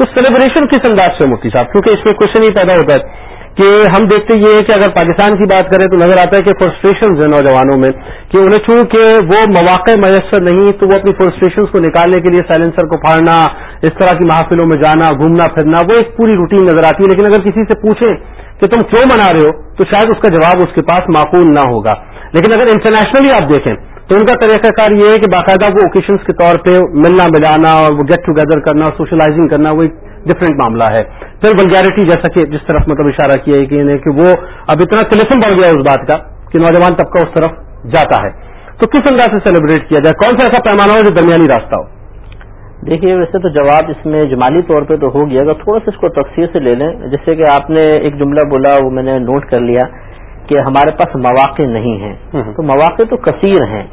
تو سیلیبریشن کس انداز سے مفتی صاحب؟ کیونکہ اس میں کوشچن ہی پیدا ہوتا ہے کہ ہم دیکھتے یہ ہے کہ اگر پاکستان کی بات کریں تو نظر آتا ہے کہ فرسٹریشن ہے نوجوانوں میں کہ انہیں چونکہ وہ مواقع میسر نہیں، تو وہ اپنی فرسٹریشن کو نکالنے کے لیے سائلنسر کو پھاڑنا، اس طرح کی محافلوں میں جانا، گھومنا، پھرنا، وہ ایک پوری روٹین نظر آتی ہے۔ لیکن اگر کسی سے پوچھیں کہ تم کیوں منا رہے ہو، تو شاید اس کا جواب اس کے پاس معقول نہ ہوگا۔ لیکن اگر انٹرنیشنلی آپ دیکھیں تو ان کا طریقہ کار یہ ہے کہ باقاعدہ وہ اوکیشنس کے طور پہ ملنا ملانا اور وہ گیٹ ٹوگیدر کرنا سوشلائزنگ کرنا وہ ایک ڈفرینٹ معاملہ ہے۔ پھر ولگیرٹی جیسا کہ جس طرف مطلب اشارہ کیا ہے کہ وہ اب اتنا ٹیلیفون بڑھ گیا اس بات کا کہ نوجوان طبقہ اس طرف جاتا ہے۔ تو کس انداز سے سیلیبریٹ کیا جائے؟ کون سا ایسا پیمانہ ہو جو درمیانی راستہ ہو؟ دیکھیے، ویسے تو جواب اس میں جمالی طور پہ تو ہو گیا۔ اگر تھوڑا سا اس کو تفصیل سے لے لیں، جیسے کہ آپ نے ایک جملہ بولا، وہ میں نے نوٹ کر لیا۔ کہ ہمارے پاس مواقع نہیں ہیں۔ تو مواقع تو کثیر ہیں۔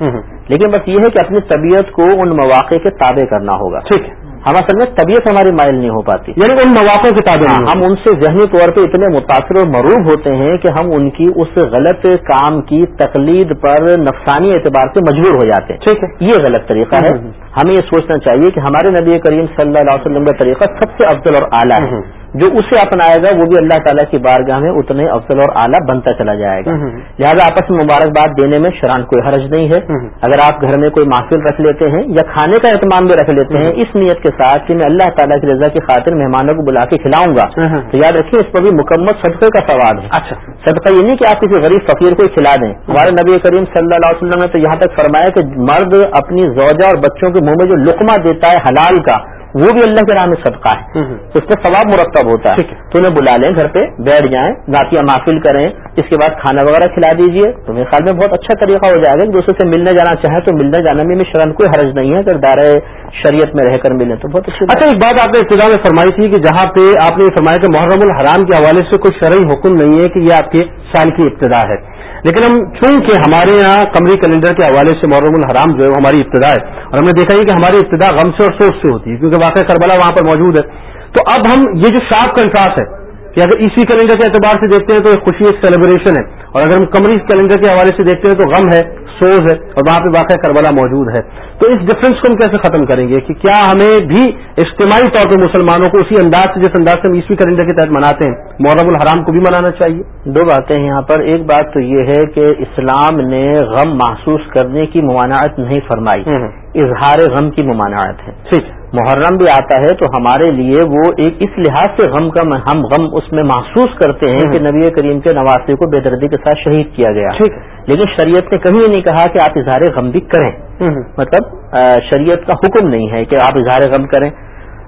لیکن بس یہ ہے کہ اپنی طبیعت کو ان مواقع کے تابع کرنا ہوگا۔ ٹھیک ہے۔ ہم اصل میں طبیعت ہماری مائل نہیں ہو پاتی۔ یعنی ان مواقع کے تابع ہم ان سے ذہنی طور پہ اتنے متاثر اور مروب ہوتے ہیں کہ ہم ان کی اس غلط کام کی تقلید پر نفسانی اعتبار سے مجبور ہو جاتے ہیں۔ ٹھیک ہے۔ یہ غلط طریقہ ہے۔ ہمیں یہ سوچنا چاہیے کہ ہمارے نبی کریم صلی اللہ علیہ وسلم کا طریقہ سب سے افضل اور اعلیٰ ہے۔ جو اسے اپنائے گا وہ بھی اللہ تعالیٰ کی بارگاہ میں اتنے افضل اور اعلیٰ بنتا چلا جائے گا۔ لہٰذا آپس میں مبارکباد دینے میں شران کوئی حرج نہیں ہے۔ اگر آپ گھر میں کوئی محفل رکھ لیتے ہیں یا کھانے کا اہتمام بھی رکھ لیتے ہیں اس نیت کے ساتھ کہ میں اللہ تعالیٰ کی رضا کی خاطر مہمانوں کو بلا کے کھلاؤں گا۔ تو یاد رکھیے اس پر بھی مکمل صدقے کا سوال ہے۔ اچھا۔ صدقہ یہ نہیں کہ آپ کسی غریب فقیر کو کھلا دیں۔ ہمارے نبی کریم صلی اللہ علیہ وسلم نے تو یہاں تک فرمایا کہ مرد اپنی زوجہ اور بچوں کے منہ میں جو لقمہ دیتا ہے حلال کا وہ بھی اللہ کے نام میں صدقہ ہے۔ اس کا ثواب مرتب ہوتا ہے۔ تو انہیں بلا لیں گھر پہ بیٹھ جائیں ناتیہ محفل کریں اس کے بعد کھانا وغیرہ کھلا دیجیے تو میرے خیال میں بہت اچھا طریقہ ہو جائے گا دوسرے سے ملنے جانا چاہیں تو ملنے جانے میں شرم کوئی حرج نہیں ہے۔ اگر دائرۂ شریعت میں رہ کر ملیں تو بہت اچھی اچھا ایک بات آپ نے ابتدا میں فرمائی تھی کہ جہاں پہ آپ نے فرمایا کہ محرم الحرام کے حوالے سے کوئی شرعی حکم نہیں ہے کہ یہ آپ کے سال کی ابتدا ہے۔ لیکن ہم چونکہ ہمارے یہاں قمری کیلنڈر کے حوالے سے محرم الحرام جو ہے وہ ہماری ابتدا ہے اور ہم نے دیکھا ہے کہ ہماری ابتدا غم سے اور سوچ سے ہوتی ہے، کیونکہ واقع کربلا وہاں پر موجود ہے۔ تو اب ہم یہ جو شارپ کنٹراس ہے کہ اگر اسی کیلنڈر کے اعتبار سے دیکھتے ہیں تو ایک خوشی، ایک سیلیبریشن ہے۔ اور اگر ہم قمری کیلنڈر کے حوالے سے دیکھتے ہیں تو غم ہے۔ سوز ہے اور وہاں پہ واقع کربلا موجود ہے۔ تو اس ڈفرینس کو ہم کیسے ختم کریں گے کہ کیا ہمیں بھی اجتماعی طور پہ مسلمانوں کو اسی انداز سے جس انداز سے ہم عیسوی کیلنڈر کے تحت مناتے ہیں محرم الحرام کو بھی منانا چاہیے؟ دو باتیں ہیں یہاں پر۔ ایک بات تو یہ ہے کہ اسلام نے غم محسوس کرنے کی ممانعت نہیں فرمائی۔ اظہار غم کی ممانعت ہے۔ ٹھیک۔ محرم بھی آتا ہے تو ہمارے لیے وہ ایک اس لحاظ سے غم کا ہم غم اس میں محسوس کرتے ہیں کہ نبی کریم کے نواسے کو بے دردی کے ساتھ شہید کیا گیا۔ لیکن شریعت نے کبھی نہیں کہا کہ آپ اظہار غم بھی کریں۔ مطلب شریعت کا حکم نہیں ہے کہ آپ اظہار غم کریں۔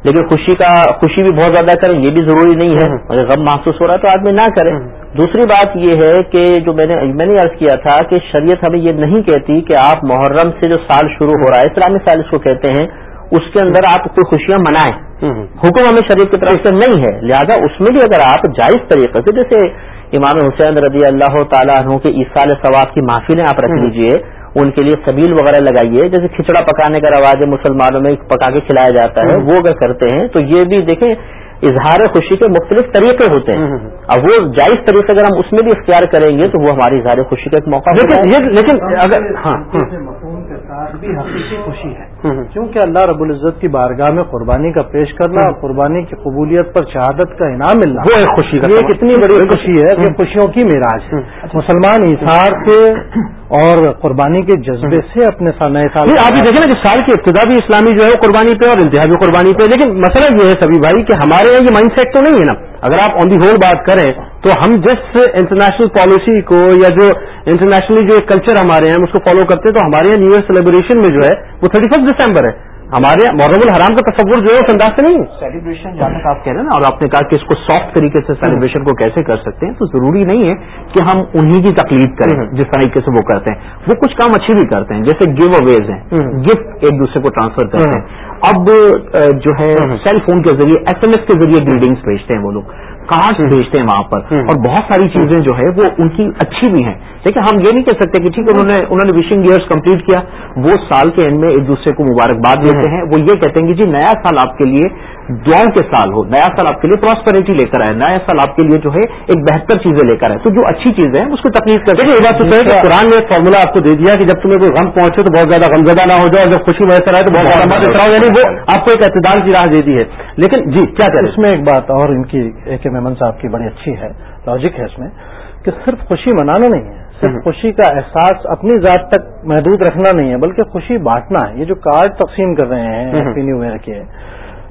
لیکن خوشی کا خوشی بھی بہت زیادہ کریں یہ بھی ضروری نہیں ہے۔ اگر غم محسوس ہو رہا ہے تو آدمی نہ کرے۔ دوسری بات یہ ہے کہ جو میں نے میں نے عرض کیا تھا کہ شریعت ہمیں یہ نہیں کہتی کہ آپ محرم سے جو سال شروع ہو رہا ہے اسلامی سال اس کو کہتے ہیں اس کے اندر آپ کوئی خوشیاں منائیں۔ حکم ہمیں شریف کی طرف سے نہیں ہے۔ لہذا اس میں بھی اگر آپ جائز طریقے سے جیسے امام حسین رضی اللہ تعالیٰ عنہ کے عیسال ثواب کی محفلیں آپ رکھ لیجیے ان کے لیے سبیل وغیرہ لگائیے۔ جیسے کھچڑا پکانے کا رواج ہے مسلمانوں میں پکا کے کھلایا جاتا ہے وہ اگر کرتے ہیں تو یہ بھی دیکھیں اظہار خوشی کے مختلف طریقے ہوتے ہیں۔ اب وہ جائز طریقے اگر ہم اس میں بھی اختیار کریں گے تو وہ ہماری اظہار خوشی کا ایک موقع لیکن اگر ہاں۔ بھی حقیقی خوشی ہے۔ کیونکہ اللہ رب العزت کی بارگاہ میں قربانی کا پیش کرنا اور قربانی کی قبولیت پر شہادت کا انعام ملنا وہ ایک خوشی یہ کتنی بڑی خوشی ہے کہ خوشیوں کی میراج مسلمان اثار کے اور قربانی کے جذبے سے اپنے نئے سال آپ یہ دیکھیں نا کہ سال کی ابتدا بھی اسلامی جو ہے وہ قربانی پہ اور انتہا بھی قربانی پہ لیکن مسئلہ یہ ہے سبھی بھائی کہ ہمارے یہاں یہ مائنڈ سیٹ تو نہیں ہے نا۔ اگر آپ آن دی ہول بات کریں تو ہم جس انٹرنیشنل پالیسی کو یا جو انٹرنیشنلی جو کلچر ہمارے ہیں ہم اس کو فالو کرتے ہیں تو ہمارے یہاں نیو ایئر سیلیبریشن میں جو ہے وہ تھرٹی فسٹ دسمبر ہے۔ ہمارے محرم الحرام کا تصور جو ہے اس انداز سے نہیں سیلیبریشن جہاں تک آپ کہہ رہے ہیں اور آپ نے کہا کہ اس کو سافٹ طریقے سے سیلیبریشن کو کیسے کر سکتے ہیں تو ضروری نہیں ہے کہ ہم انہیں کی تکلیف کریں جس طریقے سے وہ کرتے ہیں۔ وہ کچھ کام اچھے بھی کرتے ہیں جیسے گیو اویز ہیں گفٹ ایک دوسرے کو ٹرانسفر کرتے ہیں۔ اب جو ہے سیل فون کے ذریعے ایس ایم ایس کے ذریعے گریڈنگس بھیجتے ہیں وہ لوگ. کارڈ بھیجتے ہیں وہاں پر. اور بہت ساری چیزیں جو ہے وہ ان کی اچھی بھی ہیں. لیکن ہم یہ نہیں کہہ سکتے کہ ٹھیک ہے انہوں نے انہوں نے وشنگ ایئرس کمپلیٹ کیا. وہ سال کے اینڈ میں ایک دوسرے کو مبارکباد دیتے ہیں. وہ یہ کہتے ہیں کہ جی نیا سال آپ کے لیے دعاؤں کے سال ہو نیا سال آپ کے لیے پراسپریٹی لے کر آئے نیا سال آپ کے لیے جو ہے ایک بہتر چیزیں لے کر آئے۔ تو جو اچھی چیزیں ہیں اس کو تکلیف کر یہ بات تو کہ قرآن نے فارمولا آپ کو دے دیا کہ جب تمہیں کوئی غم پہنچے تو بہت زیادہ غمزدہ نہ ہو جائے اور جب خوشی میسر آئے تو بہت زیادہ یعنی وہ آپ کو ایک اعتدال کی راہ دے دی ہے۔ لیکن جی کیا کہ اس میں ایک بات اور ان کی اے کے میمن صاحب کی بڑی اچھی ہے لاجک ہے اس میں کہ صرف خوشی منانا نہیں ہے۔ صرف خوشی کا احساس اپنی ذات تک محدود رکھنا نہیں ہے بلکہ خوشی بانٹنا ہے۔ یہ جو کارڈ تقسیم کر رہے ہیں ہیپی نیو ایئر کے۔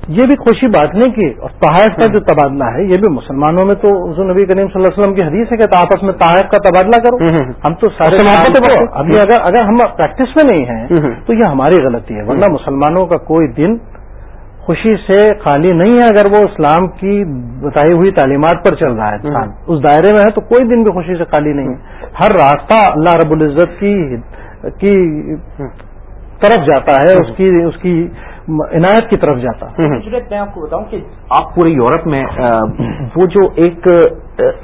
یہ بھی خوشی بانٹنے کی اور تحائف کا جو تبادلہ ہے یہ بھی مسلمانوں میں تو حضور نبی کریم صلی اللہ علیہ وسلم کی حدیث ہے کہ آپس میں تحائف کا تبادلہ کرو۔ ہم تو سارے ابھی اگر اگر ہم پریکٹس میں نہیں ہیں تو یہ ہماری غلطی ہے۔ ورنہ مسلمانوں کا کوئی دن خوشی سے خالی نہیں ہے اگر وہ اسلام کی بتائی ہوئی تعلیمات پر چل رہا ہے۔ اس دائرے میں ہے تو کوئی دن بھی خوشی سے خالی نہیں۔ ہے ہر راستہ اللہ رب العزت کی کی طرف جاتا ہے۔ اس کی اس کی عنایت کی طرف جاتا۔ میں آپ کو بتاؤں کہ آپ پورے یورپ میں وہ جو ایک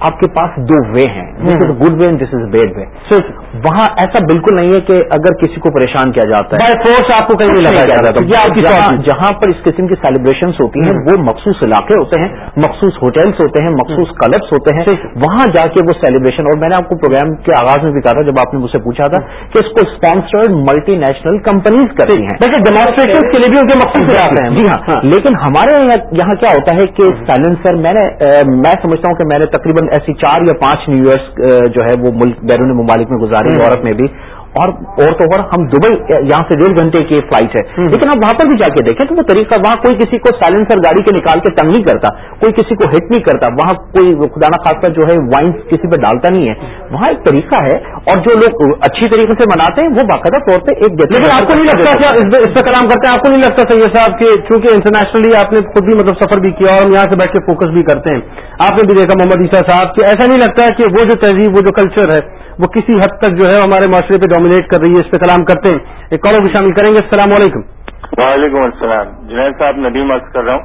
آپ کے پاس دو وے ہیں۔ This is good way and this is bad way so وہاں ایسا بالکل نہیں ہے کہ اگر کسی کو پریشان کیا جاتا ہے۔ فورس آپ کو کہیں لگا جاتا ہے۔ جہاں پر اس قسم کی سیلیبریشن ہوتی ہیں وہ مخصوص علاقے ہوتے ہیں مخصوص ہوٹلس ہوتے ہیں مخصوص کلبس ہوتے ہیں۔ وہاں جا کے وہ سیلیبریشن اور میں نے آپ کو پروگرام کے آغاز میں بھی کہا تھا جب آپ نے مجھ سے پوچھا تھا کہ اس کو اسپانسرڈ ملٹی نیشنل کمپنیز کرتی ہیں۔ ڈیمانسٹریشن کے لیے بھی ان کے مقصد ہیں۔ جی ہاں۔, ہاں۔ لیکن ہمارے یہاں کیا ہوتا ہے کہ سائلنسر میں نے میں سمجھتا ہوں کہ میں نے تقریباً ایسی چار یا پانچ نیو ایئرس جو ہے وہ ملک بیرون ممالک میں گزارے یورپ میں بھی۔ اور اور تو اور ہم دبئی یہاں سے ڈیڑھ گھنٹے کی فلائٹ ہے۔ لیکن آپ وہاں پر بھی جا کے دیکھیں تو وہ طریقہ وہاں کوئی کسی کو سائلنسر گاڑی کے نکال کے تنگ نہیں کرتا کوئی کسی کو ہٹ نہیں کرتا۔ وہاں کوئی خدا نہ خاص جو ہے وائنس کسی پہ ڈالتا نہیں ہے۔ وہاں ایک طریقہ ہے اور جو لوگ اچھی طریقے سے مناتے ہیں وہ باقاعدہ طور پہ ایک لیکن آپ کو نہیں لگتا اس پہ کلام کرتے ہیں؟ آپ کو نہیں لگتا سید صاحب کہ چونکہ انٹرنیشنلی آپ نے خود بھی مطلب سفر بھی کیا اور ہم یہاں سے بیٹھ کے فوکس بھی کرتے ہیں۔ آپ نے بھی دیکھا محمد عیسیٰ صاحب کہ ایسا نہیں لگتا کہ وہ جو تہذیب وہ جو کلچر ہے وہ کسی حد تک جو ہے ہمارے معاشرے پہ ڈومینیٹ کر رہی ہے اس پہ کلام کرتے ہیں۔ ایک کالر بھی شامل کریں گے۔ السلام علیکم۔ وعلیکم السلام۔ جنید صاحب ندیم عرض کر رہا ہوں۔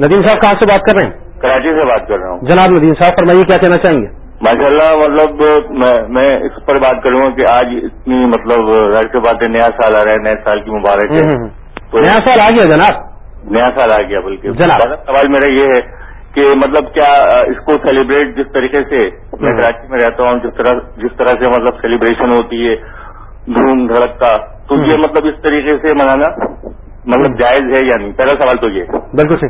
ندیم صاحب کہاں سے بات کر رہے ہیں؟ کراچی سے بات کر رہا ہوں۔ جناب ندیم صاحب فرمائیے کیا کہنا چاہیں گے؟ ماشاء اللہ مطلب میں اس پر بات کروں گا کہ آج اتنی مطلب ظاہر سی بات ہے نیا سال آ رہا ہے نئے سال کی مبارک ہے۔ تو نیا سال آ گیا جناب۔ نیا سال آ گیا بلکہ۔ جناب۔ سوال میرا یہ ہے کہ مطلب کیا اس کو سیلیبریٹ جس طریقے سے میں کراچی میں رہتا ہوں جس طرح جس طرح سے مطلب سیلیبریشن ہوتی ہے دھوم دھڑک کا تو یہ مطلب اس طریقے سے منانا مطلب جائز ہے یا نہیں؟ پہلا سوال تو یہ۔ بالکل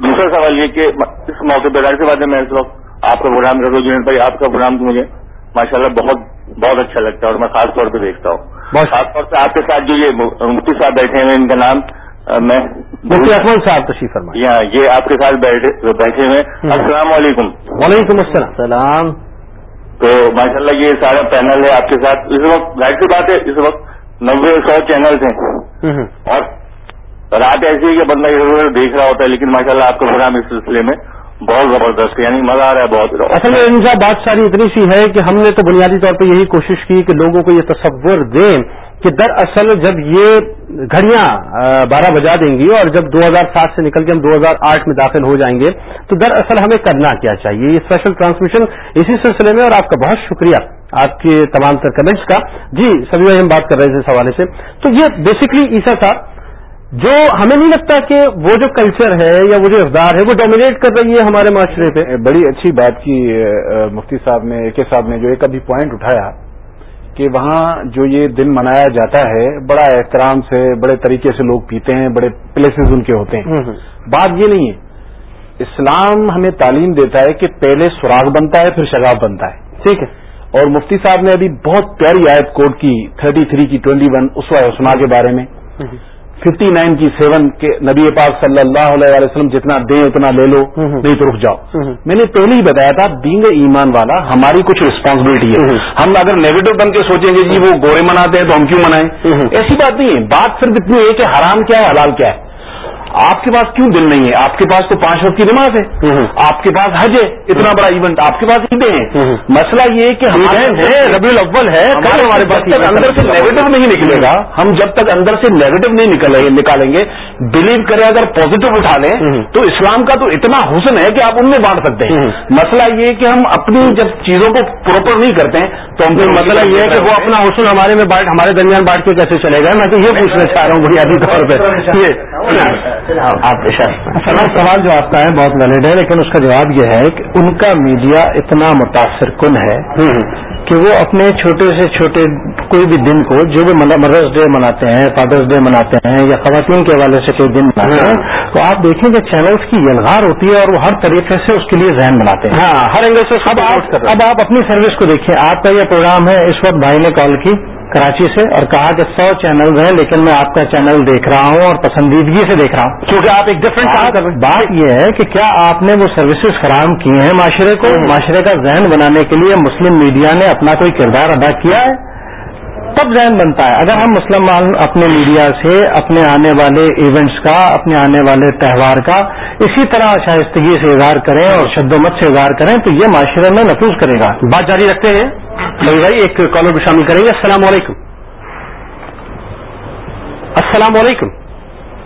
دوسرا سوال یہ کہ اس موقع پہ ظاہر سی بات ہے میں اس وقت آپ کا پروگرام کر رہا ہوں بھائی آپ کا پروگرام مجھے ماشاء اللہ بہت بہت اچھا لگتا ہے اور میں خاص طور پہ دیکھتا ہوں۔ خاص طور سے آپ کے ساتھ جو یہ مفتی صاحب بیٹھے ہیں ان کا نام میں مفتی اکمل صاحب تشریف فرمائیں۔ یہ آپ کے ساتھ بیٹھے ہوئے السلام علیکم۔ وعلیکم السلام۔ تو ماشاء اللہ یہ سارا پینل ہے آپ کے ساتھ۔ اس وقت ظاہر سی بات ہے اس وقت نبے سو چینلس ہیں۔ اور رات ایسی ہے کہ بندہ ادھر دیکھ رہا ہوتا ہے لیکن ماشاء اللہ آپ کا پروگرام اس سلسلے میں بہت زبردست یعنی مزہ آ رہا ہے بہت۔ اصل میں ان بات ساری اتنی سی ہے کہ ہم نے تو بنیادی طور پہ یہی کوشش کی کہ لوگوں کو یہ تصور دیں۔ کہ دراصل جب یہ گھڑیاں بارہ بجا دیں گی اور جب دو ہزار سات سے نکل کے ہم دو ہزار آٹھ میں داخل ہو جائیں گے، تو دراصل ہمیں کرنا کیا چاہیے؟ یہ اسپیشل ٹرانسمیشن اسی سلسلے میں اور آپ کا بہت شکریہ آپ کے تمام تر کمنٹس کا۔ جی سبھی ہم بات کر رہے تھے اس حوالے سے۔ تو یہ بیسکلی عیسا تھا، جو ہمیں نہیں لگتا کہ وہ جو کلچر ہے یا وہ جو اقدار ہے، وہ ڈومینیٹ کر رہی ہے ہمارے معاشرے پہ۔ بڑی اچھی بات کی مفتی صاحب نے، اے کے صاحب نے جو ایک ابھی پوائنٹ اٹھایا کہ وہاں جو یہ دن منایا جاتا ہے بڑا احترام سے بڑے طریقے سے لوگ پیتے ہیں بڑے پلیسز ان کے ہوتے ہیں۔ بات یہ نہیں ہے۔ اسلام ہمیں تعلیم دیتا ہے کہ پہلے سراغ بنتا ہے پھر شگاف بنتا ہے۔ ٹھیک ہے۔ اور مفتی صاحب نے ابھی بہت پیاری آیت کوٹ کی تھرٹی تھری کی ٹوینٹی ون اسوا حسنا کے بارے میں۔ ففٹی نائن کی سیون کے نبی پاک صلی اللہ علیہ وسلم جتنا دیں اتنا لے لو نہیں تو رک جاؤ۔ میں نے پہلے ہی بتایا تھا بینگ ایمان والا ہماری کچھ ریسپانسبلٹی ہے۔ ہم اگر نیگیٹو بن کے سوچیں گے جی وہ گورے مناتے ہیں تو ہم کیوں منائیں؟ ایسی بات نہیں ہے۔ بات صرف اتنی ہے کہ حرام کیا ہے حلال کیا ہے۔ آپ کے پاس کیوں دل نہیں ہے؟ آپ کے پاس تو پانچ وقت کی نماز ہے۔ آپ کے پاس حج ہے اتنا بڑا ایونٹ آپ کے پاس عیدیں ہیں مسئلہ یہ کہ ربی الاول ہے ہمارے پاس اندر سے نیگیٹو نہیں نکلے گا ہم جب تک اندر سے نیگیٹو نہیں نکالیں گے۔ بلیو کریں اگر پازیٹو اٹھا لیں تو اسلام کا تو اتنا حسن ہے کہ آپ ان میں بانٹ سکتے ہیں۔ مسئلہ یہ کہ ہم اپنی جب چیزوں کو پراپر نہیں کرتے ہیں تو ہم مسئلہ یہ ہے کہ وہ اپنا حسن ہمارے میں بانٹ ہمارے درمیان بانٹ کے کیسے چلے گا میں تو یہ پوچھنا چاہ رہا ہوں بنیادی طور پہ۔ آپ سوال جو آپ کا ہے بہت ویلڈ ہے لیکن اس کا جواب یہ ہے کہ ان کا میڈیا اتنا متاثر کن ہے کہ وہ اپنے چھوٹے سے چھوٹے کوئی بھی دن کو جو بھی مدرس ڈے مناتے ہیں فادرس ڈے مناتے ہیں یا خواتین کے حوالے سے کوئی دن مناتے ہیں تو آپ دیکھیں کہ چینلز کی یلغار ہوتی ہے اور وہ ہر طریقے سے اس کے لیے ذہن بناتے ہیں۔ ہاں ہر اینگل سے اب آپ اپنی سروس کو دیکھیں آپ کا یہ پروگرام ہے اس وقت بھائی نے کال کی۔ کراچی سے اور کہا کہ سو چینل ہیں لیکن میں آپ کا چینل دیکھ رہا ہوں اور پسندیدگی سے دیکھ رہا ہوں۔ کیونکہ آپ ایک ڈفرنٹ بات یہ ہے کہ کیا آپ نے وہ سروسز فراہم کی ہیں معاشرے کو؟ معاشرے کا ذہن بنانے کے لیے مسلم میڈیا نے اپنا کوئی کردار ادا کیا ہے؟ تب ذہن بنتا ہے۔ اگر ہم مسلمان اپنے میڈیا سے اپنے آنے والے ایونٹس کا اپنے آنے والے تہوار کا اسی طرح شائستگی سے اظہار کریں اور شد و مت سے اظہار کریں تو یہ معاشرے میں نفوذ کرے گا۔ بات جاری رکھتے ہیں۔ بھائی ایک کالر بھی شامل کریں گے۔ السلام علیکم۔ السلام علیکم۔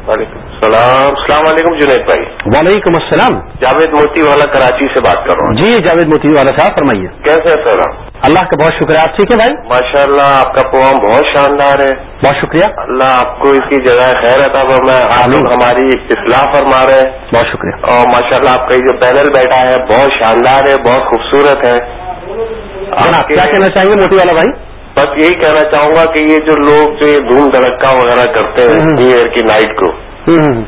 وعلیکم السلام۔ السلام علیکم جنید بھائی۔ وعلیکم السلام۔ جاوید موتی والا کراچی سے بات کر رہا ہوں۔ جی جاوید موتی والا صاحب فرمائیے۔ کیسے ہے سر اللہ کا بہت شکریہ آپ ٹھیک ہے بھائی؟ ماشاء اللہ آپ کا پروگرام بہت شاندار ہے۔ بہت شکریہ۔ اللہ آپ کو اس کی جگہ خیر عطا فرمائے آپ لوگ ہماری اصلاح فرما رہے ہیں۔ بہت شکریہ۔ اور ماشاء اللہ آپ کا جو پینل بیٹھا ہے بہت شاندار ہے بہت خوبصورت ہے۔ کیا کہنا چاہیں گے موتی والا بھائی؟ بس یہی کہنا چاہوں گا کہ یہ جو لوگ جو یہ دھوم دھڑکا وغیرہ کرتے ہیں نیو ایئر کی نائٹ کو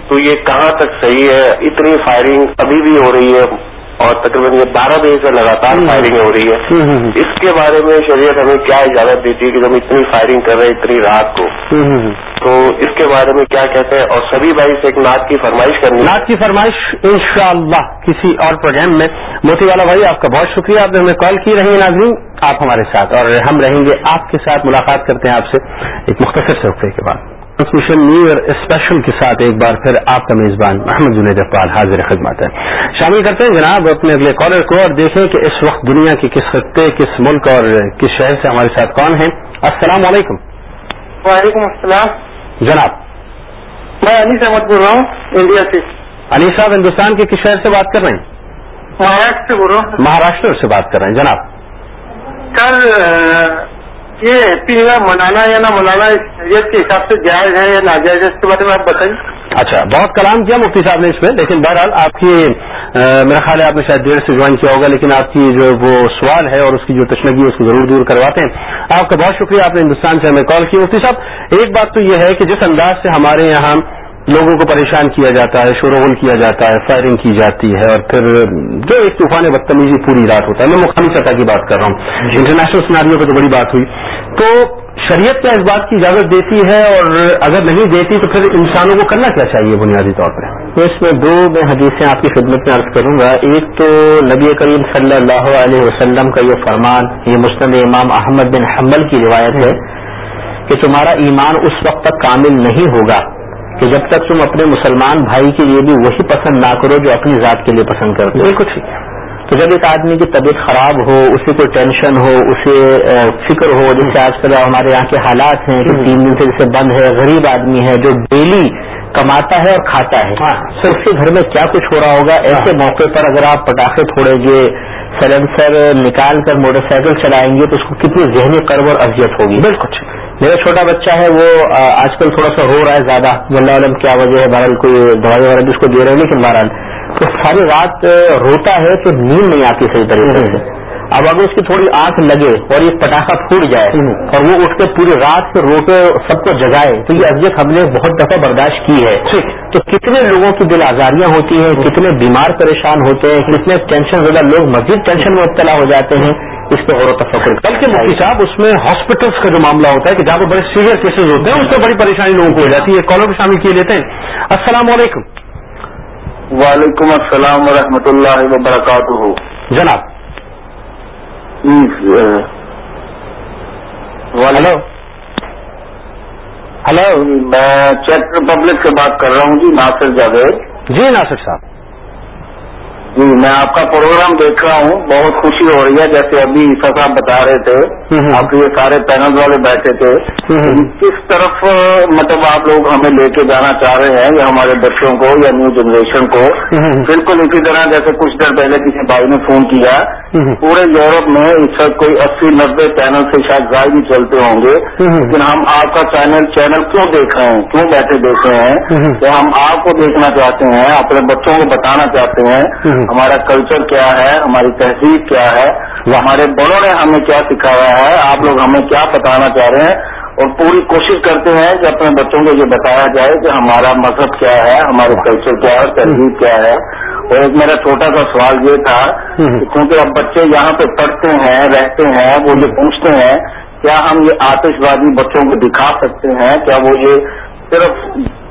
تو یہ کہاں تک صحیح ہے؟ اتنی فائرنگ ابھی بھی ہو رہی ہے۔ اور تقریباً یہ بارہ بجے سے لگاتار فائرنگ ہو رہی ہے۔ اس کے بارے میں شریعت ہمیں کیا اجازت دیتی ہے کہ ہم اتنی فائرنگ کر رہے ہیں اتنی رات کو؟ تو اس کے بارے میں کیا کہتے ہیں؟ اور سبھی بھائی سے ایک نعت کی فرمائش کرنی نعت کی فرمائش انشاءاللہ کسی اور پروگرام میں۔ موتی والا بھائی آپ کا بہت شکریہ۔ آپ نے ہمیں کال کی رہی ناظرین۔ آپ ہمارے ساتھ اور ہم رہیں گے۔ آپ کے ساتھ ملاقات کرتے ہیں آپ سے۔ ایک مختصر سے کے بعد۔ ٹرانسمیشن نیو ایئر اسپیشل کے ساتھ ایک بار پھر آپ کا میزبان محمد جنید اقبال حاضر خدمات ہے۔ شامل کرتے ہیں جناب اپنے اگلے کالر کو اور دیکھیں کہ اس وقت دنیا کے کس خطے کس ملک اور کس شہر سے ہمارے ساتھ کون ہیں۔ السلام علیکم۔ وعلیکم السلام۔ جناب۔ میں انیس احمد بول رہا ہوں انڈیا سے۔ علی صاحب ہندوستان کے کس شہر سے بات کر رہے ہیں؟ مہاراشٹر سے بول رہا ہوں۔ مہاراشٹر سے بات کر رہے ہیں۔ جناب۔ کل یہ پینا منانا یا نہ منانا شریعت کے حساب سے جائز ہے یا ناجائز ہے، اس کے بارے میں آپ بتائیں۔ اچھا بہت کلام کیا مفتی صاحب نے اس میں، لیکن بہرحال آپ کی میرا خیال ہے آپ نے شاید دیر سے جوائن کیا ہوگا، لیکن آپ کی جو وہ سوال ہے اور اس کی جو تشنگی ہے، اس کو ضرور دور کرواتے ہیں۔ آپ کا بہت شکریہ، آپ نے ہندوستان سے ہمیں کال کی۔ مفتی صاحب، ایک بات تو یہ ہے کہ جس انداز سے ہمارے یہاں لوگوں کو پریشان کیا جاتا ہے شور غل کیا جاتا ہے فائرنگ کی جاتی ہے اور پھر جو ایک طوفان بدتمیزی پوری رات ہوتا ہے۔ میں مقامی سطح کی بات کر رہا ہوں۔ انٹرنیشنل سناریوں پہ تو بڑی بات ہوئی۔ تو شریعت کیا اس بات کی اجازت دیتی ہے اور اگر نہیں دیتی تو پھر انسانوں کو کرنا کیا چاہیے بنیادی طور پر؟ تو اس میں دو میں حدیثیں آپ کی خدمت میں عرض کروں گا۔ ایک تو نبی کریم صلی اللہ علیہ وسلم کا یہ فرمان یہ مستند امام احمد بن حمل کی روایت ہے کہ تمہارا ایمان اس وقت تک کامل نہیں ہوگا۔ کہ جب تک تم اپنے مسلمان بھائی کے لیے بھی وہی پسند نہ کرو جو اپنی ذات کے لیے پسند کرتے بالکل ٹھیک۔ تو جب ایک آدمی کی طبیعت خراب ہو اسے کوئی ٹینشن ہو اسے فکر ہو جیسے آج کل ہمارے یہاں کے حالات ہیں کہ تین دن سے جسے بند ہے غریب آدمی ہے جو ڈیلی کماتا ہے اور کھاتا ہے۔ ہاں۔ سر اس کے گھر میں کیا کچھ ہو رہا ہوگا؟ ایسے موقع پر اگر آپ پٹاخے پھوڑیں گے سلنسر نکال کر موٹر سائیکل چلائیں گے تو اس کو کتنی ذہنی کرب اور اذیت ہوگی؟ بالکل میرا چھوٹا بچہ ہے وہ آج کل تھوڑا سا رو رہا ہے زیادہ۔ واللہ عالم کیا وجہ ہے؟ بہرحال کوئی دوائی وغیرہ بھی اس کو دے رہے ہیں لیکن بہرحال۔ تو ساری رات روتا ہے تو نیند نہیں آتی صحیح طریقے سے۔ اب اگر اس کی تھوڑی آنکھ لگے اور یہ پٹاخہ پھوٹ جائے اور وہ اٹھ کے پوری رات سے رو کے سب کو جگائے تو یہ اذیت ہم نے بہت دفعہ برداشت کی ہے۔ تو کتنے لوگوں کی دل آزاریاں ہوتی ہیں کتنے بیمار پریشان ہوتے ہیں کتنے ٹینشن زدہ لوگ مزید ٹینشن میں مبتلا ہو جاتے ہیں۔ اس پہ غور و تفکر بلکہ مفتی صاحب اس میں ہاسپٹلس کا جو معاملہ ہوتا ہے کہ جہاں پہ بڑے سیویئر کیسز ہوتے ہیں اس میں بڑی پریشانی لوگوں کو ہو جاتی ہے۔ کالر کو شامل کیے لیتے ہیں۔ السلام علیکم۔ وعلیکم السلام ورحمۃ اللہ وبرکاتہ۔ جناب۔ ہلو۔ ہلو۔ میں چیک ریپبلک سے بات کر رہا ہوں۔ جی ناصر جاوید۔ جی ناصر صاحب۔ جی میں آپ کا پروگرام دیکھ رہا ہوں بہت خوشی ہو رہی ہے جیسے ابھی عیسا صاحب بتا رہے تھے آپ یہ سارے پینل والے بیٹھے تھے۔ کس طرف مطلب آپ لوگ ہمیں لے کے جانا چاہ رہے ہیں یا ہمارے بچوں کو یا نیو جنریشن کو؟ بالکل اسی طرح جیسے کچھ دیر پہلے کسی بھائی نے فون کیا۔ پورے یورپ میں اس وقت کوئی اسی نبے چینل سے شاید گائے بھی چلتے ہوں گے۔ لیکن ہم آپ کا چینل چینل کیوں دیکھ رہے ہیں؟ کیوں بیٹھے دیکھ رہے ہیں؟ کہ ہم آپ کو دیکھنا چاہتے ہیں؟ اپنے بچوں کو بتانا چاہتے ہیں؟ ہمارا کلچر کیا ہے؟ ہماری تہذیب کیا ہے؟ ہمارے بڑوں نے ہمیں کیا سکھایا ہے؟ آپ لوگ ہمیں کیا بتانا چاہ رہے ہیں؟ اور پوری کوشش کرتے ہیں کہ اپنے بچوں کو یہ بتایا جائے کہ ہمارا مذہب کیا ہے ہمارے کلچر کیا ہے تہذیب کیا ہے۔ اور ایک میرا چھوٹا سا سوال یہ تھا کیونکہ اب بچے یہاں پہ پڑھتے ہیں رہتے ہیں وہ یہ پوچھتے ہیں کیا ہم یہ آتش بازی بچوں کو دکھا سکتے ہیں؟ کیا وہ یہ صرف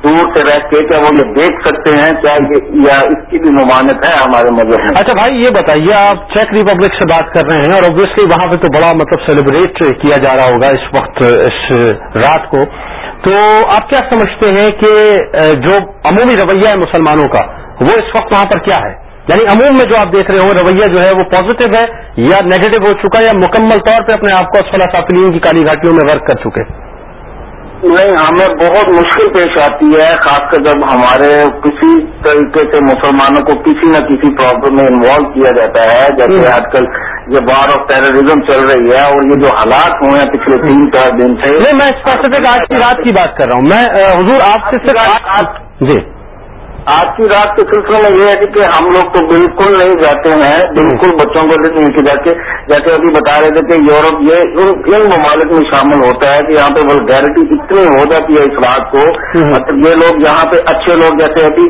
دور سے رہ کے کیا وہ یہ دیکھ سکتے ہیں کیا یا اس کی بھی ممانت ہے ہمارے مذہب میں؟ اچھا بھائی یہ بتائیے، آپ چیک ریپبلک سے بات کر رہے ہیں اور اوبیسلی وہاں پہ تو بڑا مطلب سیلیبریٹ کیا جا رہا ہوگا اس وقت، اس رات کو۔ تو آپ کیا سمجھتے ہیں کہ جو عمومی رویہ ہے مسلمانوں کا، وہ اس وقت وہاں پر کیا ہے؟ یعنی عموم میں جو آپ دیکھ رہے ہو، رویہ جو ہے وہ پازیٹو ہے یا نیگیٹو ہو چکا ہے یا مکمل طور پہ اپنے آپ کو اچھا اسفلا سافلین کی کالی گھاٹیوں میں ورک کر چکے؟ نہیں ہمیں بہت مشکل پیش آتی ہے خاص کر جب ہمارے کسی طریقے سے مسلمانوں کو کسی نہ کسی پرابلم میں انوالو کیا جاتا ہے جیسے آج کل یہ وار آف ٹیررزم چل رہی ہے اور یہ جو حالات ہوئے ہیں پچھلے تین چار دن سے۔ نہیں میں اسپیسیفک آج کی رات کی بات کر رہا ہوں۔ میں حضور آپ سے جی۔ آج کی رات کے سلسلے میں یہ ہے کہ ہم لوگ تو بالکل نہیں جاتے ہیں بالکل بچوں کو لے کے جا کے جیسے ابھی بتا رہے تھے کہ یورپ یہ ان ممالک میں شامل ہوتا ہے کہ یہاں پہ ولگیرٹی اتنی ہو جاتی ہے اس رات کو۔ مطلب یہ لوگ یہاں پہ اچھے لوگ جیسے ابھی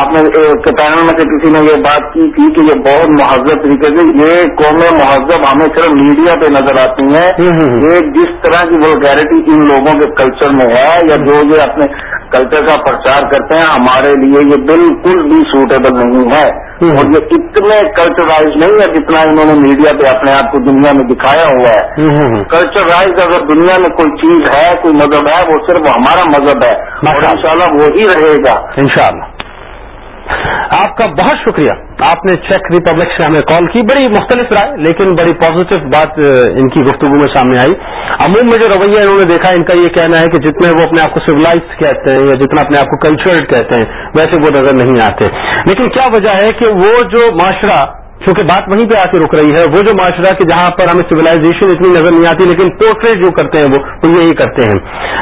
آپ نے پینل میں سے کسی نے یہ بات کی تھی کہ یہ بہت مہذب طریقے سے یہ قوم مہذب ہمیں صرف میڈیا پہ نظر آتی ہیں۔ یہ جس طرح کی ولگیرٹی ان لوگوں کے کلچر میں ہے یا جو یہ اپنے کلچر کا پرچار کرتے ہیں ہمارے لیے یہ بالکل بھی سوٹیبل نہیں ہے۔ اور یہ اتنے کلچرائز نہیں ہے جتنا انہوں نے میڈیا پہ اپنے آپ کو دنیا میں دکھایا ہوا ہے۔ کلچرائز اگر دنیا میں کوئی چیز ہے کوئی مذہب ہے وہ صرف ہمارا مذہب ہے۔ اور ان شاء اللہ وہی رہے گا۔ انشاءاللہ۔ آپ کا بہت شکریہ۔ آپ نے چیک ریپبلک سے ہمیں کال کی۔ بڑی مختلف رائے، لیکن بڑی پازیٹو بات ان کی گفتگو میں سامنے آئی۔ عموم میں جو رویہ انہوں نے دیکھا، ان کا یہ کہنا ہے کہ جتنے وہ اپنے آپ کو سولاز کہتے ہیں یا جتنا اپنے آپ کو کلچرڈ کہتے ہیں، ویسے وہ نظر نہیں آتے۔ لیکن کیا وجہ ہے کہ وہ جو معاشرہ چونکہ بات وہیں پہ آ کے رک رہی ہے، وہ جو معاشرہ کہ جہاں پر ہمیں سولاشن اتنی نظر نہیں آتی، لیکن پورٹریٹ جو کرتے ہیں وہ وہ یہی کرتے ہیں۔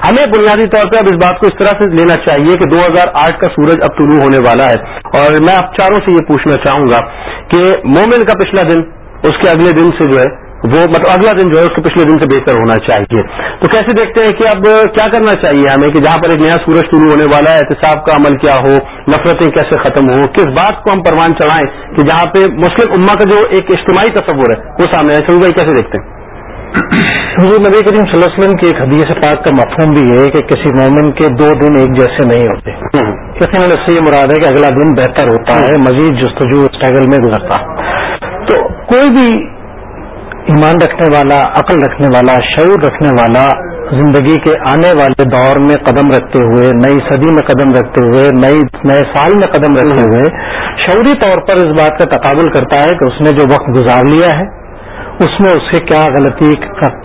ہمیں بنیادی طور پہ اب اس بات کو اس طرح سے لینا چاہیے کہ دو ہزار آٹھ کا سورج اب طلوع ہونے والا ہے۔ اور میں اب چاروں سے یہ پوچھنا چاہوں گا کہ مومن کا پچھلا دن، اس کے اگلے دن سے جو ہے وہ مطلب اگلا دن جو ہے اس کے پچھلے دن سے بہتر ہونا چاہیے۔ تو کیسے دیکھتے ہیں کہ اب کیا کرنا چاہیے ہمیں کہ جہاں پر ایک نیا سورج شروع ہونے والا ہے احتساب کا عمل کیا ہو نفرتیں کیسے ختم ہو کس بات کو ہم پروان چڑھائیں کہ جہاں پہ مسلم اما کا جو ایک اجتماعی تصور ہے وہ سامنے ہے چلو بھائی کیسے دیکھتے ہیں؟ حضور نبی کریم صلی اللہ علیہ وسلم کی ایک حدیث پاک کا مفہوم بھی ہے کہ کسی مومن کے دو دن ایک جیسے نہیں ہوتے۔ کسی نے سے یہ مراد ہے کہ اگلا دن بہتر ہوتا ہے مزید جستجو اسٹرگل میں گزرتا۔ تو کوئی بھی ایمان رکھنے والا، عقل رکھنے والا، شعور رکھنے والا، زندگی کے آنے والے دور میں قدم رکھتے ہوئے، نئی صدی میں قدم رکھتے ہوئے، نئی، نئے سال میں قدم رکھتے ہوئے، شعوری طور پر اس بات کا تقابل کرتا ہے کہ اس نے جو وقت گزار لیا ہے، اس میں اس کے کیا غلطی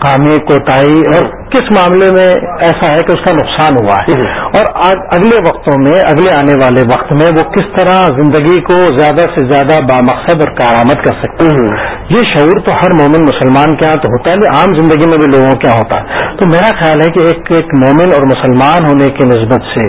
کامی کوتاہی اور کس معاملے میں ایسا ہے کہ اس کا نقصان ہوا ہے؟ اور اگلے وقتوں میں اگلے آنے والے وقت میں وہ کس طرح زندگی کو زیادہ سے زیادہ بامقصد اور کارآمد کر سکتے ہیں یہ شعور تو ہر مومن مسلمان کے یہاں تو ہوتا ہے عام زندگی میں بھی لوگوں کیا ہوتا ہے۔ تو میرا خیال ہے کہ ایک ایک مومن اور مسلمان ہونے کی نسبت سے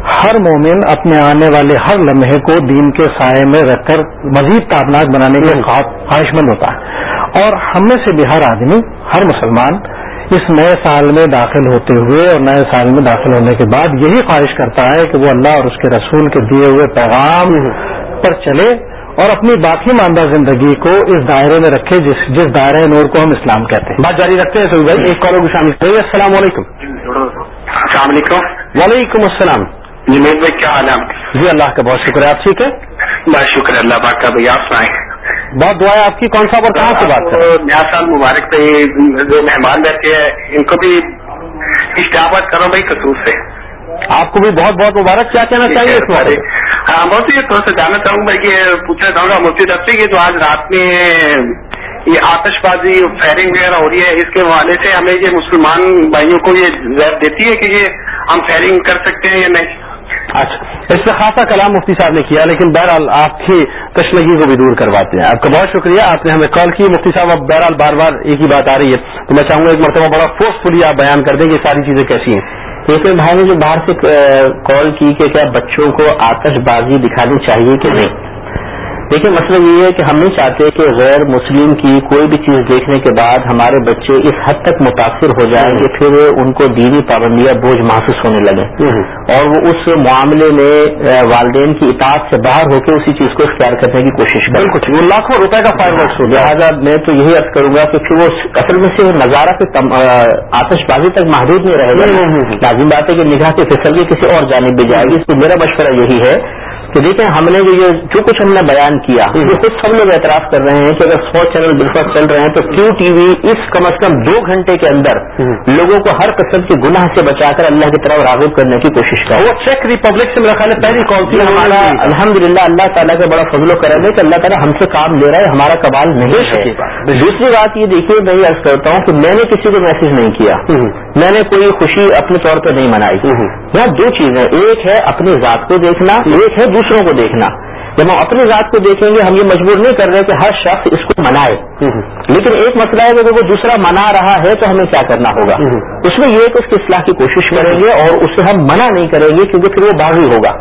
ہر مومن اپنے آنے والے ہر لمحے کو دین کے سائے میں رکھ کر مزید تابناک بنانے کے خواہش مند ہوتا ہے۔ اور ہم میں سے بھی ہر آدمی ہر مسلمان اس نئے سال میں داخل ہوتے ہوئے اور نئے سال میں داخل ہونے کے بعد یہی خواہش کرتا ہے کہ وہ اللہ اور اس کے رسول کے دیے ہوئے پیغام پر چلے اور اپنی باقی ماندہ زندگی کو اس دائرے میں رکھے جس جس دائرے نور کو ہم اسلام کہتے ہیں۔ بات جاری رکھتے ہیں بھائی ایک کالوں کو شامل۔ کریں السلام علیکم۔ السلام علیکم۔ وعلیکم السلام۔ جی بھائی کیا حال ہے جی اللہ کا بہت شکریہ آپ ٹھیک ہے بہت شکر اللہ پاک کا۔ بھائی آپ سنائیں۔ بہت دعائیں آپ کی کون سا اور کہاں سے بات کریں؟ نیا سال مبارک پہ جو مہمان رہتے ہیں ان کو بھی اشتہابات کرو بھائی قصور سے۔ آپ کو بھی بہت بہت مبارک کیا کہنا چاہیے اس بارے ہاں بہت تھوڑا سا جاننا چاہوں گا کہ پوچھنا چاہوں گا مفتی صاحب سے کہ جو آج رات میں یہ آتش بازی فائرنگ وغیرہ ہو رہی ہے اس کے حوالے سے ہمیں یہ مسلمان بھائیوں کو یہ دیتی ہے کہ یہ ہم فائرنگ کر سکتے ہیں یا نہیں؟ اچھا اس سے خاصا کلام مفتی صاحب نے کیا، لیکن بہرحال آپ کی تشنگی کو بھی دور کرواتے ہیں۔ آپ کا بہت شکریہ، آپ نے ہمیں کال کی۔ مفتی صاحب، اب بہرحال بار بار ایک ہی بات آ رہی ہے۔ تو میں چاہوں گا ایک مرتبہ بڑا فورسفلی آپ بیان کر دیں کہ ساری چیزیں کیسی ہیں۔ لیکن بھائی نے جو باہر سے کال کی کہ کیا بچوں کو آتش بازی دکھانی چاہیے کہ نہیں؟ دیکھیں مسئلہ یہ ہے کہ ہم نہیں چاہتے کہ غیر مسلم کی کوئی بھی چیز دیکھنے کے بعد ہمارے بچے اس حد تک متاثر ہو جائیں کہ پھر ان کو دینی پابندیاں بوجھ محسوس ہونے لگے اور وہ اس معاملے میں والدین کی اطاعت سے باہر ہو کے اسی چیز کو اختیار کرنے کی کوشش کریں۔ بالکل وہ لاکھوں روپے کا ورکس ہو لہٰذا میں تو یہی عرض کروں گا کہ پھر وہ اصل میں سے نظارہ پہ آتش بازی تک محدود نہیں رہے گا۔ لازم بات ہے کہ نگاہ کے پھسل کے کسی اور جانب بھی جائے۔ گی تو میرا مشورہ یہی ہے کہ دیکھیں ہم نے یہ جو کچھ ہم نے بیان کیا یہ خود سب لوگ اعتراف کر رہے ہیں کہ اگر سو چینل بالکل چل رہے ہیں تو کیو ٹی وی اس کم از کم دو گھنٹے کے اندر لوگوں کو ہر قسم کے گناہ سے بچا کر اللہ کی طرف راغب کرنے کی کوشش کرے۔ وہ چیک ریپبلک سے میرا خیال ہے پہلی کال تھی ہمارا۔ الحمد للہ اللہ تعالیٰ کا بڑا فضل و کرم ہے کہ اللہ تعالیٰ ہم سے کام لے رہا ہے ہمارا کبال نہیں ہے۔ دوسری بات یہ دیکھیے میں یہ عرض کرتا ہوں کہ میں نے کسی کو میسج نہیں کیا۔ میں نے کوئی خوشی اپنے طور پر نہیں منائی۔ یہاں دو چیزیں ایک ہے اپنی ذات کو دیکھنا ایک ہے دوسروں کو دیکھنا۔ جب ہم اپنی ذات کو دیکھیں گے ہم یہ مجبور نہیں کر رہے کہ ہر شخص اس کو منائے۔ لیکن ایک مسئلہ ہے کہ اگر وہ دوسرا منا رہا ہے تو ہمیں کیا کرنا ہوگا؟ اس میں یہ کہ اس کی اصلاح کی کوشش کریں گے اور اسے ہم منع نہیں کریں گے کیونکہ پھر وہ باغی ہوگا۔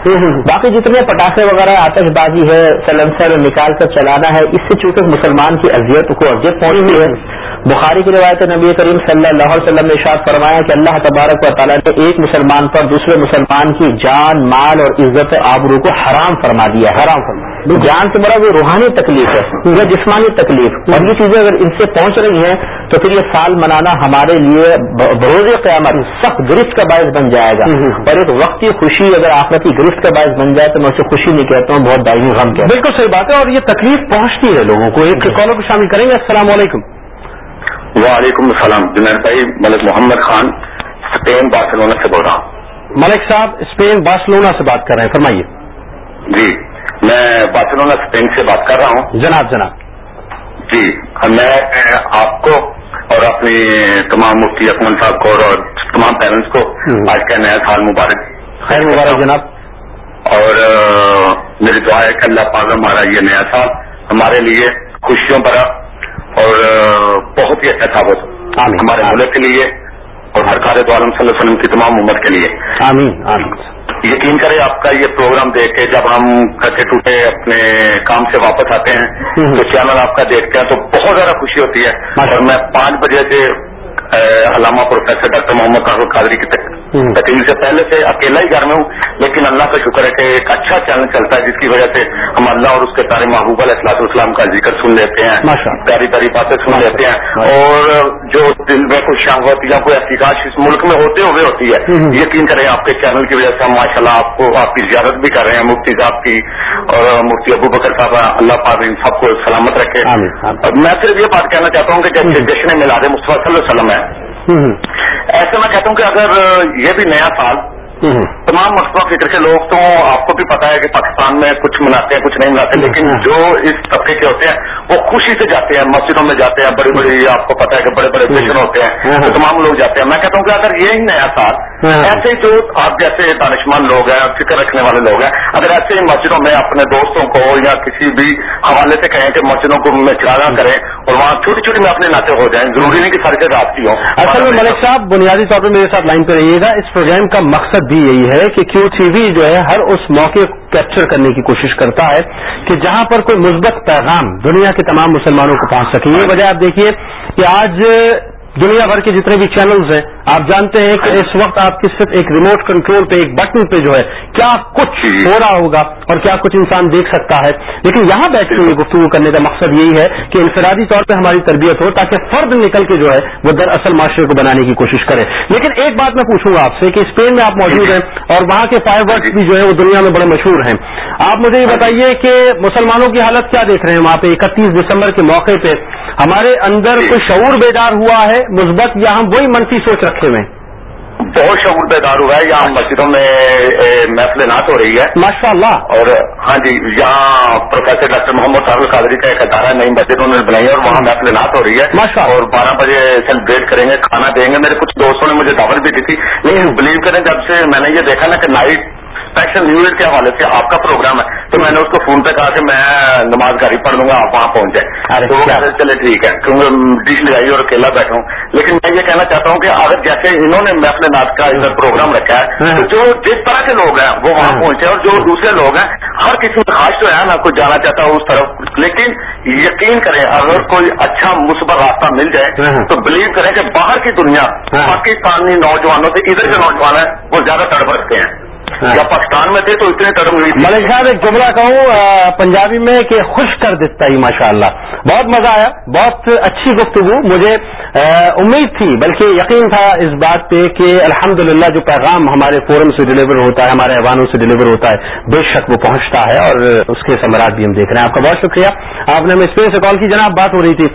باقی جتنے پٹاخے وغیرہ آتش بازی ہے سلنسر نکال کر چلانا ہے اس سے چونکہ مسلمان کی اذیت کو اذیت پہنچتی ہے۔ بخاری کی روایت نبی کریم صلی اللہ علیہ وسلم نے اشاعت فرمایا کہ اللہ تبارک و تعالیٰ نے ایک مسلمان پر دوسرے مسلمان کی جان مال اور عزت آبرو کو حرام فرما دیا حرام۔ فرما جان سے بڑا وہ روحانی تکلیف ہے یا جسمانی تکلیف۔ اور یہ چیزیں اگر ان سے پہنچ رہی ہیں تو پھر یہ سال منانا ہمارے لیے بروز قیامت سخت گرفت کا باعث بن جائے گا۔ اور ایک وقتی خوشی اگر آخرتی گرفت کا باعث بن جائے تو میں اسے خوشی نہیں کہتا ہوں بہت دائمی غم کہتا بالکل صحیح بات ہے اور یہ تکلیف پہنچتی ہے لوگوں کو۔ ایک کالر کو شامل کریں گے السلام علیکم۔ وعلیکم السلام جنید بھائی ملک محمد خان اسپین بارسلونا سے بول رہا ہوں۔ ملک صاحب اسپین بارسلونا سے بات کر رہے ہیں فرمائیے۔ جی میں بارسلونا اسپین سے بات کر رہا ہوں۔ جناب جناب۔ جی میں آپ کو اور اپنی تمام مفتی اکمل صاحب کو اور تمام پیرنٹس کو آج کا نیا سال مبارک۔ خیر مبارک جناب۔ اور میری دعا ہے کہ اللہ پاک ہمارا یہ نیا سال ہمارے لیے خوشیوں بھرا اور بہت ہی اچھا ثابت ہمارے ملک کے لیے اور ہر کار تو عالم صلی اللہ علیہ وسلم کی تمام امت کے لیے۔ آمین آمین۔ یقین کرے آپ کا یہ پروگرام دیکھ کے جب ہم کٹے ٹوٹے اپنے کام سے واپس آتے ہیں تو چینل آپ کا دیکھتے ہیں تو بہت زیادہ خوشی ہوتی ہے۔ اور میں پانچ بجے سے علامہ پروفیسر ڈاکٹر محمد کاغذ قادری کی تقریر سے۔ پہلے سے اکیلا ہی گھر میں ہوں لیکن اللہ کا شکر ہے کہ ایک اچھا چینل چلتا ہے جس کی وجہ سے ہم اللہ اور اس کے پیارے محبوب علیہ السلاط اسلام کا ذکر سن لیتے ہیں۔ پیاری پیاری باتیں سن لیتے ہیں۔ اور جو دل میں کوئی شہوت یا کوئی احتیاط اس ملک میں ہوتے ہوئے ہوتی ہے یقین کریں آپ کے چینل کی وجہ سے ہم ماشاء اللہ آپ کو آپ کی زیارت بھی کر رہے ہیں مفتی صاحب کی اور مفتی ابو بکر صاحب اللہ پاک ان سب کو سلامت رکھے۔ میں صرف یہ بات کہنا چاہتا ہوں کہ جشن ملاد مصطفیٰ وسلم ہے۔ ایسے میں کہتا ہوں کہ اگر یہ بھی نیا سال تمام مشورہ فکر کے لوگ تو آپ کو بھی پتا ہے کہ پاکستان میں کچھ مناتے ہیں کچھ نہیں مناتے لیکن جو اس طبقے کے ہوتے ہیں وہ خوشی سے جاتے ہیں مسجدوں میں جاتے ہیں بڑی بڑی آپ کو پتا ہے کہ بڑے بڑے فیشن ہوتے ہیں تو تمام لوگ جاتے ہیں۔ میں کہتا ہوں کہ اگر یہ نیا سال ایسے جو آپ جیسے دانشمند لوگ ہیں فکر رکھنے والے لوگ ہیں اگر ایسے ہی مسجدوں میں اپنے دوستوں کو یا کسی بھی حوالے سے کہیں کہ مسجدوں کو میں چارہ کریں اور وہاں چھوٹی چھوٹی میں اپنے ناطے ہو جائیں ضروری نہیں کہ سر کے رات کی ہوں۔ اصل میں ملک صاحب بنیادی طور پر میرے ساتھ لائن پہ رہیے گا۔ اس پروگرام کا مقصد بھی یہی ہے کہ کیو ٹی وی جو ہے ہر اس موقع کو کیپچر کرنے کی کوشش کرتا ہے کہ جہاں پر کوئی مثبت پیغام دنیا کے تمام مسلمانوں کو پہنچ سکے۔ یہ وجہ آپ دیکھیے کہ آج دنیا بھر کے جتنے بھی چینلز ہیں، آپ جانتے ہیں کہ اس وقت آپ کی صرف ایک ریموٹ کنٹرول پہ، ایک بٹن پہ جو ہے، کیا کچھ ہو رہا ہوگا اور کیا کچھ انسان دیکھ سکتا ہے؟ لیکن یہاں بیٹھ کے گفتگو کرنے کا مقصد یہی ہے کہ انفرادی طور پہ ہماری تربیت ہو تاکہ فرد نکل کے جو ہے، وہ دراصل معاشرے کو بنانے کی کوشش کرے۔ لیکن ایک بات میں پوچھوں گا آپ سے کہ اسپین میں آپ موجود ہیں اور وہاں کے فائر ورکس بھی جو ہے، وہ دنیا میں بڑے مشہور ہیں۔ آپ مجھے یہ بتائیے کہ مسلمانوں کی حالت کیا دیکھ رہے ہیں؟ وہاں پہ اکتیس دسمبر کے موقع پہ ہمارے اندر کوئی شعور بیدار ہوا ہے؟ مثبت یا ہم وہی منفی سوچ رکھے ہوئے بہت شعور بیدار ہوا ہے یہاں مسجدوں میں محفل نعت ہو رہی ہے۔ ماشاء اللہ۔ اور ہاں جی یہاں پروفیسر ڈاکٹر محمد طارق قادری کا ایک ادارہ نئی مسجد انہوں نے بنائی ہے اور وہاں محفل نعت ہو رہی ہے۔ اور بارہ بجے سیلیبریٹ کریں گے کھانا دیں گے۔ میرے کچھ دوستوں نے مجھے دعوت بھی دی تھی۔ لیکن بلیو کریں جب سے میں نے یہ دیکھا نا کہ نائٹ اسپیشل نیو کے حوالے سے آپ کا پروگرام ہے۔ تو میں نے اس کو فون پہ کہا کہ میں نماز گاری پڑھ لوں گا آپ وہاں پہنچ جائیں۔ تو وہ چلے ٹھیک ہے کیونکہ ڈش لگائی اور اکیلا بیٹھا ہوں۔ لیکن میں یہ کہنا چاہتا ہوں کہ اگر جیسے انہوں نے محفل ناز کا ادھر پروگرام رکھا ہے تو جو جس طرح کے لوگ ہیں وہ وہاں پہنچے اور جو دوسرے لوگ ہیں ہر کسی میں خاص تو ہے نا کوئی جانا چاہتا ہوں اس طرف۔ لیکن یقین کریں اگر کوئی اچھا مثبت راستہ مل جائے تو بلیو کریں کہ باہر کی دنیا پاکستانی نوجوانوں سے ادھر کے نوجوان ہیں وہ زیادہ تڑپ رکھتے ہیں۔ یا پاکستان میں تھے تو اتنے قدم ہوئی ملک صاحب ایک جملہ کہوں پنجابی میں کہ خوش کر دیتا ہی ماشاء اللہ بہت مزہ آیا بہت اچھی گفتگو۔ مجھے امید تھی بلکہ یقین تھا اس بات پہ کہ الحمدللہ جو پیغام ہمارے فورم سے ڈلیور ہوتا ہے ہمارے ایوانوں سے ڈلیور ہوتا ہے بے شک وہ پہنچتا ہے اور اس کے ثمرات بھی ہم دیکھ رہے ہیں۔ آپ کا بہت شکریہ۔ آپ نے ہمیں اسپیس سے کال کی جناب بات ہو رہی تھی۔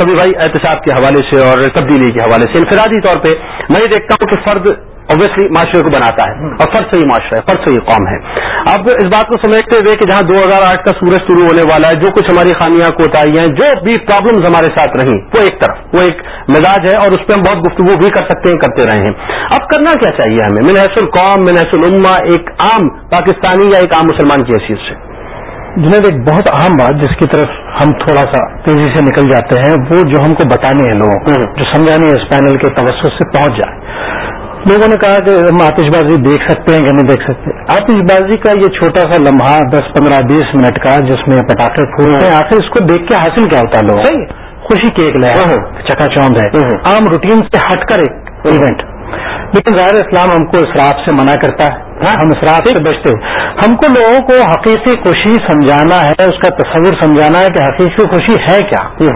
سبھی بھائی احتساب کے حوالے سے اور تبدیلی کے حوالے سے انفرادی طور پہ۔ میں یہ دیکھتا ہوں کہ فرد اوبیسلی معاشرے کو بناتا ہے اور فرض سے ہی معاشرہ ہے فرض سے ہی قوم ہے۔ اب اس بات کو سمجھتے ہوئے کہ جہاں دو ہزار آٹھ کا سورج شروع ہونے والا ہے جو کچھ ہماری خامیاں کوتاہیاں ہیں جو بھی پرابلمز ہمارے ساتھ رہیں وہ ایک طرف وہ ایک مزاج ہے اور اس پہ ہم بہت گفتگو بھی کر سکتے ہیں کرتے رہے ہیں۔ اب کرنا کیا چاہیے ہمیں؟ من حیث القوم من حیث الما ایک عام پاکستانی یا ایک عام مسلمان کی حیثیت سے۔ جنید ایک بہت اہم بات جس کی طرف ہم تھوڑا سا تیزی سے نکل جاتے ہیں وہ جو ہم کو بتانی ہے لوگوں کو جو سمجھانی ہے اس پینل کے توسط سے پہنچ جائے۔ لوگوں نے کہا کہ ہم آتش بازی دیکھ سکتے ہیں کہ نہیں دیکھ سکتے۔ آتش بازی کا یہ چھوٹا سا لمحہ دس پندرہ بیس منٹ کا جس میں پٹاخے پھولتے ہیں۔ آخر اس کو دیکھ کے حاصل کیا ہوتا ہے لوگ خوشی کیک لے چکا چوند ہے۔ عام روٹین سے ہٹ کر ایک ایونٹ لیکن ظاہر اسلام ہم کو اسراف سے منع کرتا ہے۔ ہاں، ہم اسراف سے بچتے ہم کو لوگوں کو حقیقی خوشی سمجھانا ہے اس کا تصور سمجھانا ہے کہ حقیقی خوشی ہے کیا؟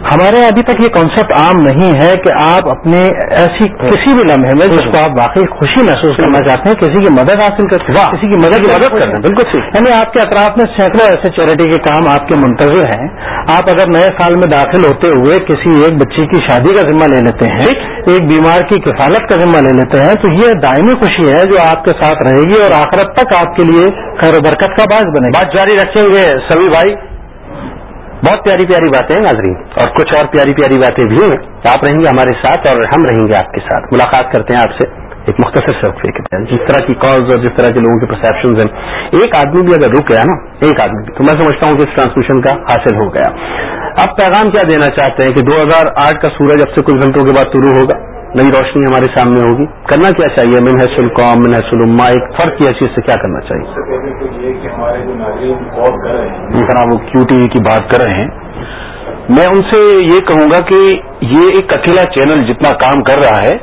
ہمارے ابھی تک یہ کانسیپٹ عام نہیں ہے کہ آپ اپنے ایسی کسی بھی لمحے میں جس کو آپ واقعی خوشی محسوس کرنا چاہتے ہیں کسی کی مدد حاصل کرتے ہیں کسی کی مدد مدد کرنا بالکل یعنی آپ کے اطراف میں سینکڑوں ایسے چیریٹی کے کام آپ کے منتظر ہیں۔ آپ اگر نئے سال میں داخل ہوتے ہوئے کسی ایک بچی کی شادی کا ذمہ لے لیتے ہیں ایک بیمار کی کفالت کا ذمہ لے لیتے ہیں تو یہ دائمی خوشی ہے جو آپ کے ساتھ رہے گی اور آخرت تک آپ کے لیے خیر و برکت کا باعث بنے گا۔ بات جاری رکھیں گے سبھی بھائی، بہت پیاری پیاری باتیں ہیں ناظرین اور کچھ اور پیاری پیاری باتیں بھی ہیں۔ آپ رہیں گے ہمارے ساتھ اور ہم رہیں گے آپ کے ساتھ۔ ملاقات کرتے ہیں آپ سے ایک مختصر سے وقفے کے تحت جس طرح کی کالز اور جس طرح کے لوگوں کے پرسپشن ہیں۔ ایک آدمی بھی اگر رک گیا نا، ایک آدمی بھی، تو میں سمجھتا ہوں کہ اس ٹرانسمیشن کا حاصل ہو گیا۔ اب پیغام کیا دینا چاہتے ہیں کہ دو ہزار آٹھ کا سورج اب سے کچھ گھنٹوں کے بعد شروع ہوگا۔ نئی روشنی ہمارے سامنے ہوگی۔ کرنا کیا چاہیے؟ من حیث القوم من حیث الما ایک فرق کی حیثیت سے کیا کرنا چاہیے؟ جس طرح وہ کیو ٹی وی کی بات کر رہے ہیں۔ میں ان سے یہ کہوں گا کہ یہ ایک اکیلا چینل جتنا کام کر رہا ہے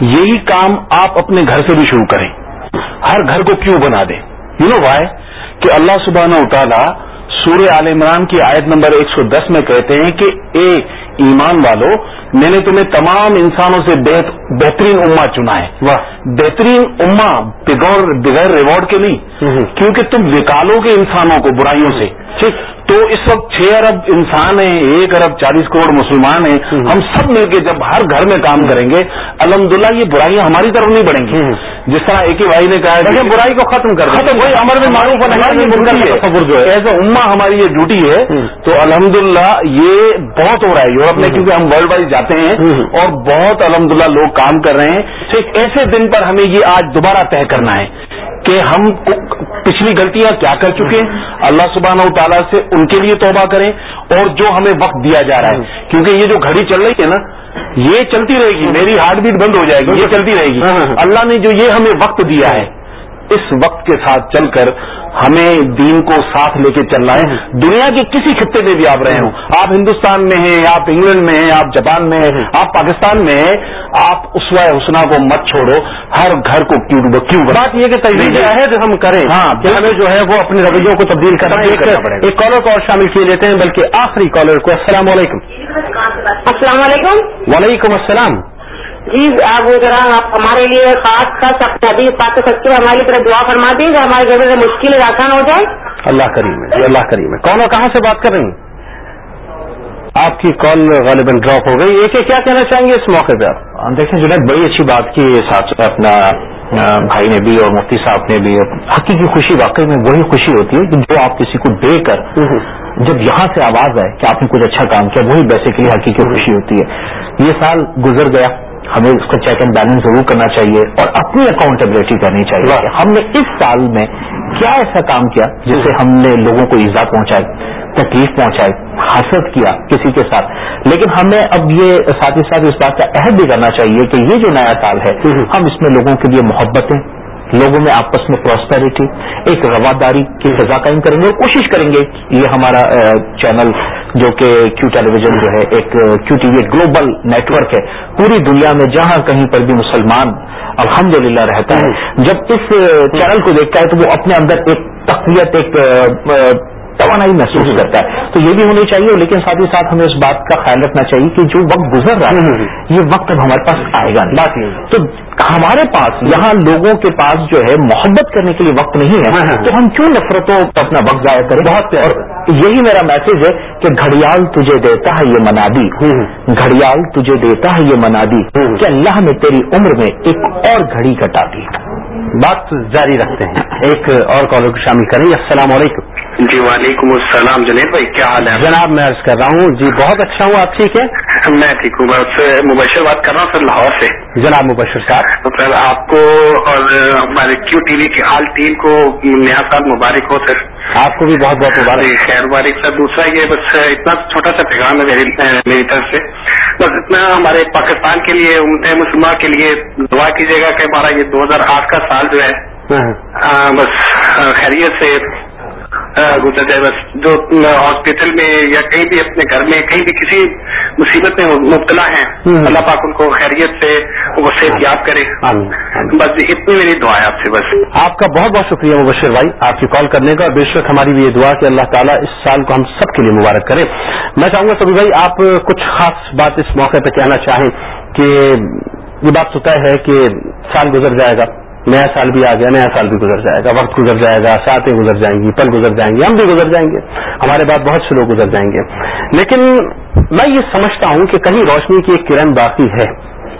یہی کام آپ اپنے گھر سے بھی شروع کریں۔ ہر گھر کو کیوں بنا دیں؟ یو نو وائے کہ اللہ سبحانہ تعالیٰ سورہ عال عمران کی آیت نمبر ایک سو دس میں کہتے ہیں کہ اے ایمان والو میں نے تمہیں تمام انسانوں سے بہترین اما چنا ہے۔ بہترین اما بغیر ریوارڈ کے نہیں کیونکہ تم وکالو کے انسانوں کو برائیوں سے۔ تو اس وقت چھ ارب انسان ہیں ایک ارب چالیس کروڑ مسلمان ہیں۔ ہم سب مل کے جب ہر گھر میں کام کریں گے الحمدللہ یہ برائیاں ہماری طرف نہیں بڑھیں گی۔ جس طرح ایک ہی بھائی نے کہا کہ برائی کو ختم کر ختم وہی امر میں معروف جو ہے۔ ایز اے اما ہماری یہ ڈیوٹی ہے تو الحمدللہ یہ بہت ہو رہا ہے یورپ میں کیونکہ ہم ورلڈ وائڈ جاتے ہیں اور بہت الحمدللہ لوگ کام کر رہے ہیں۔ ایک ایسے دن پر ہمیں یہ آج دوبارہ طے کرنا ہے کہ ہم پچھلی غلطیاں کیا کر چکے ہیں۔ اللہ سبحانہ و تعالیٰ سے ان کے لیے توبہ کریں اور جو ہمیں وقت دیا جا رہا ہے۔ کیونکہ یہ جو گھڑی چل رہی ہے نا یہ چلتی رہے گی میری ہارٹ بیٹ بند ہو جائے گی یہ چلتی رہے گی۔ اللہ نے جو یہ ہمیں وقت دیا ہے اس وقت کے ساتھ چل کر ہمیں دین کو ساتھ لے کے چلنا ہے۔ دنیا کے کسی خطے میں بھی آپ رہے ہوں۔ آپ ہندوستان میں ہیں آپ انگلینڈ میں ہیں آپ جاپان میں ہیں آپ پاکستان میں ہیں آپ اسوائے حسنا کو مت چھوڑو۔ ہر گھر کو کیوں کیوں بات یہ کہ تجویز عہد ہم کریں ہاں ہمیں جو ہے وہ اپنے رویوں کو تبدیل کرنا ایک کالر کو اور شامل کیے لیتے ہیں بلکہ آخری کالر کو۔ السلام علیکم۔ السلام علیکم۔ وعلیکم السلام۔ جی آپ ذرا آپ ہمارے لیے خاص خاص بات سکتے ہیں ہماری طرف دعا فرما دیں جو ہمارے گھر میں مشکل آسان ہو جائے۔ اللہ کریم ہے اللہ کریم ہے۔ کون اور کہاں سے بات کر رہی ہیں؟ آپ کی کال غالباً ڈراپ ہو گئی۔ ایک کیا کہنا چاہیں گے اس موقع پہ آپ؟ دیکھیں جنید بڑی اچھی بات کی ساتھ اپنا بھائی نے بھی اور مفتی صاحب نے بھی۔ حقیقی خوشی واقعی میں وہی خوشی ہوتی ہے کہ جو آپ کسی کو دے کر جب یہاں سے آواز آئے کہ آپ نے کچھ اچھا کام کیا وہی بیسیکلی حقیقی خوشی ہوتی ہے۔ یہ سال گزر گیا۔ ہمیں اس کا چیک اینڈ بیلنس ضرور کرنا چاہیے اور اپنی اکاؤنٹیبلٹی کرنی چاہیے ہم نے اس سال میں کیا ایسا کام کیا جس سے ہم نے لوگوں کو ایزا پہنچائی تکلیف پہنچائی حاصل کیا کسی کے ساتھ۔ لیکن ہمیں اب یہ ساتھ ہی ساتھ اس بات کا عہد بھی کرنا چاہیے کہ یہ جو نیا سال ہے ہم اس میں لوگوں کے لیے محبتیں لوگوں میں آپس میں پراسپیرٹی ایک رواداری کی فضا قائم کریں گے اور کوشش کریں گے یہ ہمارا چینل جو کہ کیو ٹیلی ویژن جو ہے ایک Q T V global network ہے۔ پوری دنیا میں جہاں کہیں پر بھی مسلمان الحمد رہتا ہے جب اس چینل کو دیکھتا ہے تو وہ اپنے اندر ایک تقویت ایک توانائی محسوس کرتا ہے۔ تو یہ بھی ہونی چاہیے لیکن ساتھ ہی ساتھ ہمیں اس بات کا خیال رکھنا چاہیے کہ جو وقت گزر رہا ہے یہ وقت اب ہمارے پاس آئے گا۔ تو ہمارے پاس یہاں لوگوں کے پاس جو ہے محبت کرنے کے لیے وقت نہیں ہے ہاں، ہاں۔ تو ہم کیوں نفرتوں پر اپنا وقت ضائع کریں؟ بہت اور یہی میرا میسج ہے کہ گھڑیال تجھے دیتا ہے یہ منادی۔ گھڑیال تجھے دیتا ہے یہ منادی کہ اللہ نے تیری عمر میں ایک اور گھڑی کٹا دی۔ بات جاری رکھتے ہیں۔ ایک اور کالر کو شامل کریں۔ السلام علیکم۔ جی وعلیکم السلام جنید بھائی کیا حال ہے؟ جناب میں عرض کر رہا ہوں جی بہت اچھا ہوں آپ ٹھیک ہے میں ٹھیک ہوں میں مبشر بات کر رہا ہوں سر لاہور سے۔ جناب مبشر صاحب۔ سر آپ کو اور ہمارے کیو ٹی وی کی آل ٹیم کو نیا سال مبارک ہو سر آپ کو بھی بہت بہت مبارک۔ جی، خیر مبارک۔ سر دوسرا یہ بس اتنا چھوٹا سا پیغام ہے میری طرف سے۔ بس اتنا ہمارے پاکستان کے لیے امت مسلمان کے لیے دعا کیجیے گا کہ ہمارا یہ دو ہزار آٹھ کا سال جو ہے ہاں۔ بس خیریت سے گزر جائے بس جو ہاسپٹل میں یا کہیں بھی اپنے گھر میں کہیں بھی کسی مصیبت میں مبتلا ہیں اللہ پاک ان کو خیریت سے وہ صحت یاب کرے۔ بس اتنی میری دعا ہے آپ سے بس۔ آپ کا بہت بہت شکریہ مبشر بھائی آپ کی کال کرنے کا۔ بے شک ہماری بھی یہ دعا کہ اللہ تعالیٰ اس سال کو ہم سب کے لیے مبارک کرے۔ میں چاہوں گا سبھی بھائی آپ کچھ خاص بات اس موقع پہ کہنا چاہیں کہ یہ بات تو طے ہے کہ سال گزر جائے گا۔ نیا سال بھی آ گیا، نیا سال بھی گزر جائے گا، وقت گزر جائے گا، ساتیں گزر جائیں گی، پل گزر جائیں گے، ہم بھی گزر جائیں گے۔ ہمارے بعد بہت سے لوگ گزر جائیں گے۔ لیکن میں یہ سمجھتا ہوں کہ کہیں روشنی کی ایک کرن باقی ہے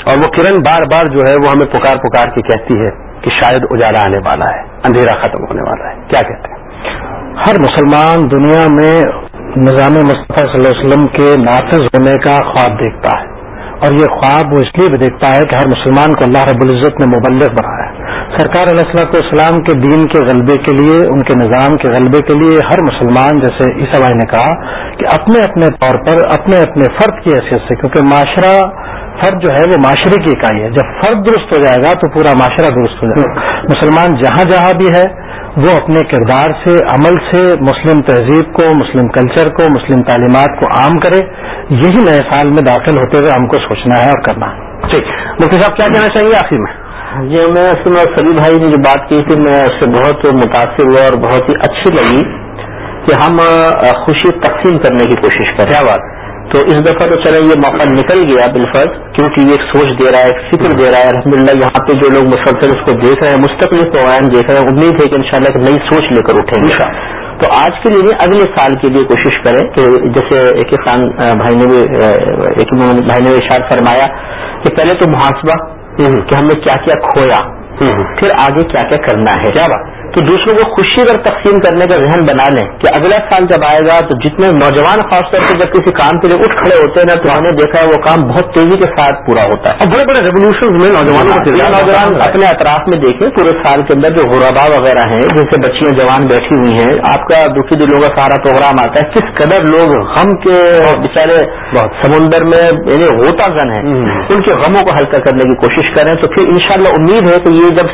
اور وہ کرن بار بار جو ہے وہ ہمیں پکار پکار کے کہتی ہے کہ شاید اجالا آنے والا ہے، اندھیرا ختم ہونے والا ہے۔ کیا کہتے ہیں؟ ہر مسلمان دنیا میں نظام مصطفیٰ صلی اللہ علیہ وسلم کے نافذ ہونے کا خواب دیکھتا ہے۔ اور یہ خواب وہ اس لیے بھی دیکھتا ہے کہ ہر مسلمان کو اللہ رب العزت نے مبلغ بنایا سرکار علیہ السلط اسلام کے دین کے غلبے کے لیے، ان کے نظام کے غلبے کے لیے ہر مسلمان، جیسے عیسا بھائی نے کہا کہ اپنے اپنے طور پر، اپنے اپنے فرد کی حیثیت سے، کیونکہ معاشرہ فرد جو ہے وہ معاشرے کی اکائی ہے۔ جب فرد درست ہو جائے گا تو پورا معاشرہ درست ہو جائے گا۔ مسلمان جہاں جہاں بھی ہے وہ اپنے کردار سے عمل سے مسلم تہذیب کو مسلم کلچر کو مسلم تعلیمات کو عام کرے۔ یہی نئے سال میں داخل ہوتے ہوئے ہم کو سوچنا ہے اور کرنا ہے۔ ٹھیک مفتی صاحب کیا کہنا چاہیے آخر میں؟ جی میں سنا سبھی بھائی نے جو بات کی تھی میں اس سے بہت متاثر ہوا اور بہت ہی اچھی لگی کہ ہم خوشی تقسیم کرنے کی کوشش کریں۔ کیا بات تو اس دفعہ تو چلے یہ موقع نکل گیا بالفرض کیونکہ یہ ایک سوچ دے رہا ہے ایک فکر دے رہا ہے الحمد للہ یہاں پہ جو لوگ مسلسل اس کو دیکھ رہے ہیں مستقل پروگرام دیکھ رہے ہیں امید ہے کہ انشاءاللہ ایک نئی سوچ لے کر اٹھیں گے۔ تو آج کے لیے اگلے سال کے لیے کوشش کریں کہ جیسے ایک خان بھائی نے بھی ایک بھائی نے بھی اشار فرمایا کہ پہلے تو محاسبہ کہ ہم نے کیا کیا کھویا۔ پھر آگے کیا کیا کرنا ہے؟ کیا بات؟ کہ دوسروں کو خوشی اگر تقسیم کرنے کا ذہن بنا لیں کہ اگلا سال جب آئے گا تو جتنے نوجوان خاص طور پہ جب کسی کام کے لیے اٹھ کھڑے ہوتے ہیں نا تو ہم نے دیکھا ہے وہ کام بہت تیزی کے ساتھ پورا ہوتا ہے۔ اور بڑے بڑے ریولیوشن میں نوجوانوں کو نوجوان اپنے اطراف میں دیکھیں پورے سال کے اندر جو غربا وغیرہ ہیں جیسے بچیاں جوان بیٹھی ہوئی ہیں آپ کا دکھی دلوں کا سارا پروگرام آتا ہے۔ کس قدر لوگ غم کے بےچارے سمندر میں یعنی ہوتا گن ہے ان کے غموں کو ہلکا کرنے کی کوشش کریں تو پھر انشاءاللہ امید ہے کہ یہ جب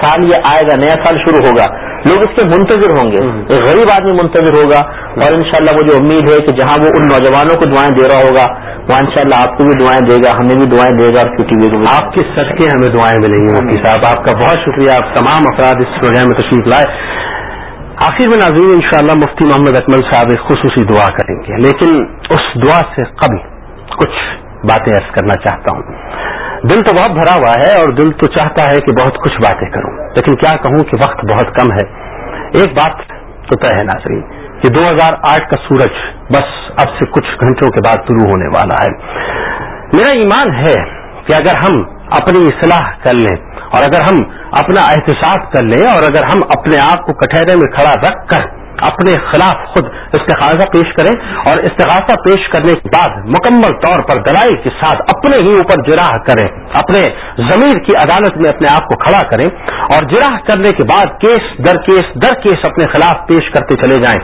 سال یہ آئے گا نیا سال شروع ہوگا لوگ اس کے منتظر ہوں گے۔ غریب آدمی منتظر ہوگا اور انشاءاللہ جو امید ہے کہ جہاں وہ ان نوجوانوں کو دعائیں دے رہا ہوگا وہ انشاءاللہ آپ کو بھی دعائیں دے گا ہمیں بھی دعائیں دے گا اور ٹی وی کو آپ کے کے ہمیں دعائیں ملیں گی مفتی صاحب۔ آپ کا بہت شکریہ آپ تمام افراد اس پروگرام میں تشریف لائے۔ آخر میں ناظرین انشاءاللہ مفتی محمد اکمل صاحب ایک خصوصی دعا کریں گے لیکن اس دعا سے قبل کچھ باتیں عرض کرنا چاہتا ہوں۔ دل تو بہت بھرا ہوا ہے اور دل تو چاہتا ہے کہ بہت کچھ باتیں کروں، لیکن کیا کہوں کہ وقت بہت کم ہے۔ ایک بات تو طے ہے ناظرین، کہ دو ہزار آٹھ کا سورج بس اب سے کچھ گھنٹوں کے بعد شروع ہونے والا ہے۔ میرا ایمان ہے کہ اگر ہم اپنی اصلاح کر لیں اور اگر ہم اپنا احتساب کر لیں اور اگر ہم اپنے آپ کو کٹہرے میں کھڑا رکھ کر اپنے خلاف خود استخاذہ پیش کریں اور استغاثہ پیش کرنے کے بعد مکمل طور پر دلائی کے ساتھ اپنے ہی اوپر جراح کریں، اپنے ضمیر کی عدالت میں اپنے آپ کو کھڑا کریں اور جراح کرنے کے بعد کیس در کیس در کیس اپنے خلاف پیش کرتے چلے جائیں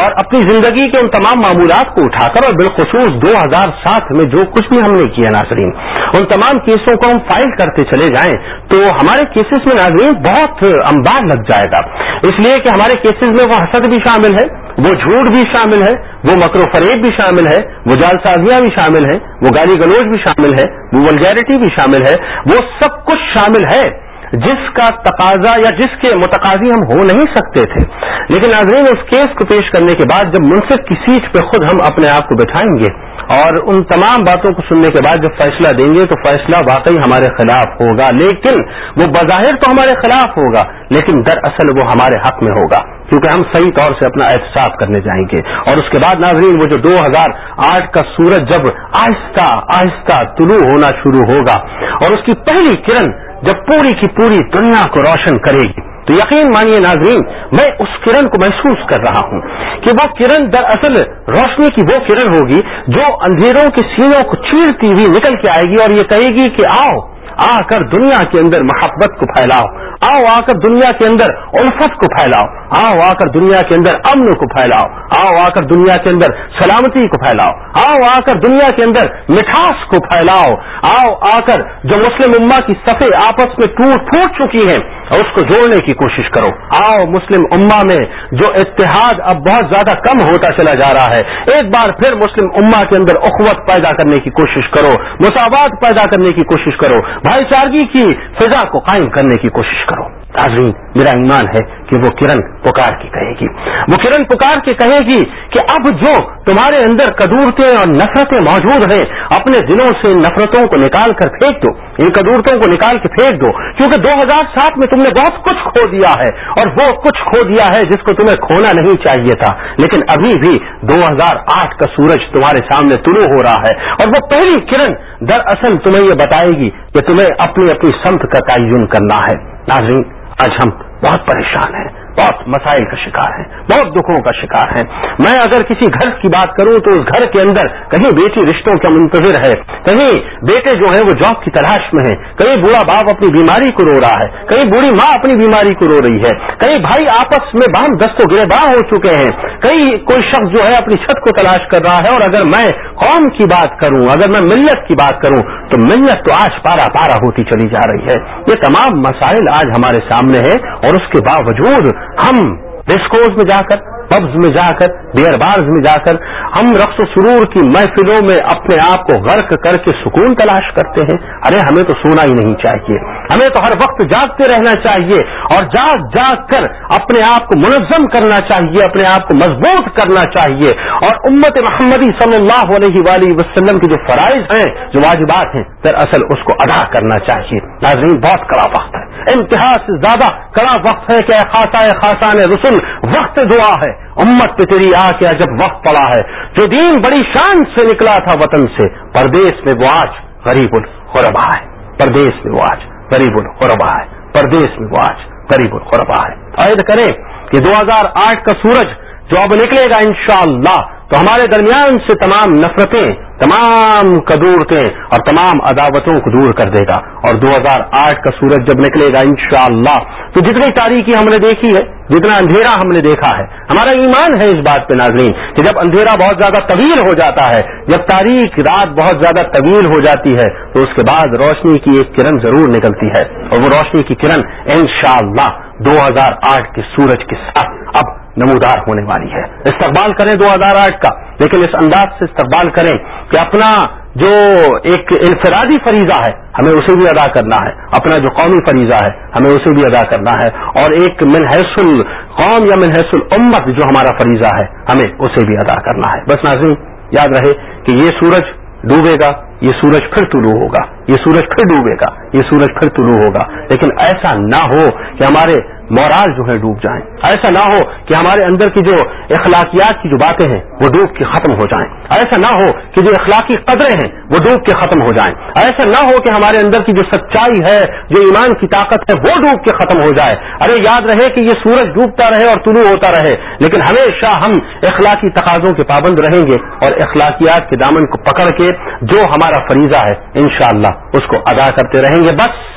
اور اپنی زندگی کے ان تمام معمولات کو اٹھا کر اور بالخصوص دو ہزار سات میں جو کچھ بھی ہم نے کیا ناظرین، ان تمام کیسوں کو ہم فائل کرتے چلے جائیں تو ہمارے کیسز میں ناظرین بہت امبار لگ جائے گا۔ اس لیے کہ ہمارے کیسز میں وہ حسد بھی شامل ہے، وہ جھوٹ بھی شامل ہے، وہ مکر و فریب بھی شامل ہے، وہ جال سازیاں بھی شامل ہیں، وہ گالی گلوچ بھی شامل ہے، وہ ولگیرٹی بھی شامل ہے، وہ سب کچھ شامل ہے، جس کا تقاضا یا جس کے متقاضی ہم ہو نہیں سکتے تھے۔ لیکن ناظرین، اس کیس کو پیش کرنے کے بعد جب منصف کی سیٹ پہ خود ہم اپنے آپ کو بٹھائیں گے اور ان تمام باتوں کو سننے کے بعد جب فیصلہ دیں گے تو فیصلہ واقعی ہمارے خلاف ہوگا، لیکن وہ بظاہر تو ہمارے خلاف ہوگا، لیکن دراصل وہ ہمارے حق میں ہوگا، کیونکہ ہم صحیح طور سے اپنا احتساب کرنے جائیں گے۔ اور اس کے بعد ناظرین، وہ جو دو ہزار آٹھ کا سورج جب آہستہ آہستہ طلوع ہونا شروع ہوگا اور اس کی پہلی کرن جب پوری کی پوری دنیا کو روشن کرے گی تو یقین مانیے ناظرین، میں اس کرن کو محسوس کر رہا ہوں کہ وہ کرن دراصل روشنی کی وہ کرن ہوگی جو اندھیروں کے سینوں کو چیرتی ہوئی نکل کے آئے گی اور یہ کہے گی کہ آؤ آ کر دنیا کے اندر محبت کو پھیلاؤ۔ آؤ آ کر دنیا کے اندر الفت کو پھیلاؤ۔ آؤ آ کر دنیا کے اندر امن کو پھیلاؤ۔ آؤ آ کر دنیا کے اندر سلامتی کو پھیلاؤ۔ آؤ آ کر دنیا کے اندر مٹھاس کو پھیلاؤ۔ آؤ آ کر جو مسلم اما کی صفے آپس میں ٹوٹ پھوٹ چکی ہیں، اس کو جوڑنے کی کوشش کرو۔ آؤ مسلم اما میں جو اتحاد اب بہت زیادہ کم ہوتا چلا جا رہا ہے، ایک بار پھر مسلم اما کے اندر اخوت پیدا کرنے کی کوشش کرو، مساوات پیدا کرنے کی کوشش کرو۔ بھائی چارگی کی فضا کو قائم کرنے کی کوشش کرو۔ ناظرین میرا ایمان ہے کہ وہ کرن پکار کے کہے گی۔ وہ کرن پکار کے کہے گی کہ اب جو تمہارے اندر کدورتیں اور نفرتیں موجود ہیں، اپنے دلوں سے ان نفرتوں کو نکال کر پھینک دو۔ ان کدورتوں کو نکال کے پھینک دو۔ کیونکہ دو ہزار سات میں تم نے بہت کچھ کھو دیا ہے اور وہ کچھ کھو دیا ہے جس کو تمہیں کھونا نہیں چاہیے تھا۔ لیکن ابھی بھی دو ہزار آٹھ کا سورج تمہارے سامنے طلوع ہو رہا ہے اور وہ پہلی کرن دراصل تمہیں یہ بتائے گی کہ تمہیں اپنی اپنی سمت کا تعین کرنا ہے۔ ناظرین آج ہم بہت پریشان ہیں۔ بہت مسائل کا شکار ہیں، بہت دکھوں کا شکار ہیں۔ میں اگر کسی گھر کی بات کروں تو اس گھر کے اندر کہیں بیٹی رشتوں کا منتظر ہے، کہیں بیٹے جو ہیں وہ جاب کی تلاش میں ہیں، کہیں بوڑھا باپ اپنی بیماری کو رو رہا ہے، کہیں بوڑھی ماں اپنی بیماری کو رو رہی ہے، کہیں بھائی آپس میں بام دست و گرے ہو چکے ہیں۔ کہیں کوئی شخص جو ہے اپنی چھت کو تلاش کر رہا ہے اور اگر میں قوم کی بات کروں، اگر میں ملت کی بات کروں، تو ملت تو آج پارا پارا ہوتی چلی جا رہی ہے۔ یہ تمام مسائل آج ہمارے سامنے ہیں اور اس کے باوجود ہم ڈسکوز میں جا کر پبز میں جا کر بیئر بارز میں جا کر ہم رقص و سرور کی محفلوں میں اپنے آپ کو غرق کر کے سکون تلاش کرتے ہیں۔ ارے ہمیں تو سونا ہی نہیں چاہیے۔ ہمیں تو ہر وقت جاگتے رہنا چاہیے اور جاگ جاگ کر اپنے آپ کو منظم کرنا چاہیے، اپنے آپ کو مضبوط کرنا چاہیے۔ اور امت محمدی صلی اللہ علیہ وآلہ وسلم کے جو فرائض ہیں، جو واجبات ہیں، دراصل اس کو ادا کرنا چاہیے۔ ناظرین، بہت کڑا وقت ہے۔ انتہا سے زیادہ کڑا وقت ہے کہ خاصا خاصان رسول وقت دعا ہے۔ امت پہ تیری آ کیا جب وقت پڑا ہے۔ جو دین بڑی شان سے نکلا تھا وطن سے پردیش میں وہ آج غریب الخربا ہے۔ پردیش میں وہ آج غریب الخربا ہے۔ پردیش میں وہ آج غریب الخربا ہے۔ عائد کریں کہ دو ہزار آٹھ کا سورج جو اب نکلے گا انشاءاللہ تو ہمارے درمیان سے تمام نفرتیں، تمام کدورتیں اور تمام عداوتوں کو دور کر دے گا اور دو ہزار آٹھ کا سورج جب نکلے گا انشاءاللہ، تو جتنی تاریخی ہم نے دیکھی ہے، جتنا اندھیرا ہم نے دیکھا ہے۔ ہمارا ایمان ہے اس بات پہ ناظرین کہ جب اندھیرا بہت زیادہ طویل ہو جاتا ہے، جب تاریخ رات بہت زیادہ طویل ہو جاتی ہے، تو اس کے بعد روشنی کی ایک کرن ضرور نکلتی ہے اور وہ روشنی کی کرن انشاءاللہ دو ہزار آٹھ کے سورج کے ساتھ۔ اب نمودار ہونے والی ہے۔ استقبال کریں دو ہزار آٹھ کا، لیکن اس انداز سے استقبال کریں کہ اپنا جو ایک انفرادی فریضہ ہے، ہمیں اسے بھی ادا کرنا ہے۔ اپنا جو قومی فریضہ ہے، ہمیں اسے بھی ادا کرنا ہے۔ اور ایک منحص القوم یا منحص الامت جو ہمارا فریضہ ہے، ہمیں اسے بھی ادا کرنا ہے۔ بس ناظرین، یاد رہے کہ یہ سورج ڈوبے گا، یہ سورج پھر طلوع ہوگا۔ یہ سورج پھر ڈوبے گا، یہ سورج پھر طلوع ہوگا۔ لیکن ایسا نہ ہو کہ ہمارے مورال جو ہے ڈوب جائیں۔ ایسا نہ ہو کہ ہمارے اندر کی جو اخلاقیات کی جو باتیں ہیں، وہ ڈوب کے ختم ہو جائیں۔ ایسا نہ ہو کہ جو اخلاقی قدریں ہیں، وہ ڈوب کے ختم ہو جائیں۔ ایسا نہ ہو کہ ہمارے اندر کی جو سچائی ہے، جو ایمان کی طاقت ہے، وہ ڈوب کے ختم ہو جائے۔ ارے، یاد رہے کہ یہ سورج ڈوبتا رہے اور طلوع ہوتا رہے، لیکن ہمیشہ ہم اخلاقی تقاضوں کے پابند رہیں گے اور اخلاقیات کے دامن کو پکڑ کے جو ہمارا فریضہ ہے، انشاءاللہ اس کو ادا کرتے رہیں گے۔ بس،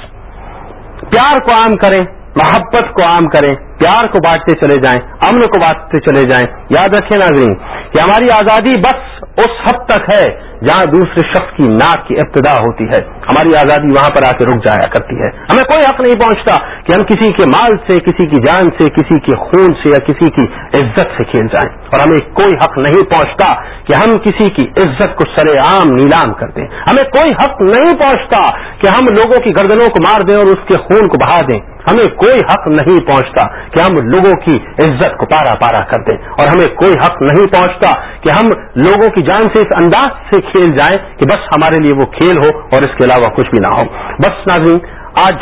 پیار کو عام کریں۔ محبت کو عام کریں، پیار کو بانٹتے چلے جائیں، امن کو بانٹتے چلے جائیں۔ یاد رکھیں ناظرین کہ ہماری آزادی بس اس حد تک ہے جہاں دوسرے شخص کی ناک کی ابتدا ہوتی ہے۔ ہماری آزادی وہاں پر آ کے رک جایا کرتی ہے۔ ہمیں کوئی حق نہیں پہنچتا کہ ہم کسی کے مال سے، کسی کی جان سے، کسی کے خون سے یا کسی کی عزت سے کھیل جائیں۔ اور ہمیں کوئی حق نہیں پہنچتا کہ ہم کسی کی عزت کو سرے عام نیلام کر دیں۔ ہمیں کوئی حق نہیں پہنچتا کہ ہم لوگوں کی گردنوں کو مار دیں اور اس کے خون کو بہا دیں۔ ہمیں کوئی حق نہیں پہنچتا کہ ہم لوگوں کی عزت کو پارا پارا کر دیں۔ اور ہمیں کوئی حق نہیں پہنچتا کہ ہم لوگوں کی جان سے اس انداز سے کھیل جائیں کہ بس ہمارے لیے وہ کھیل ہو اور اس کے علاوہ کچھ بھی نہ ہو۔ بس ناظرین، آج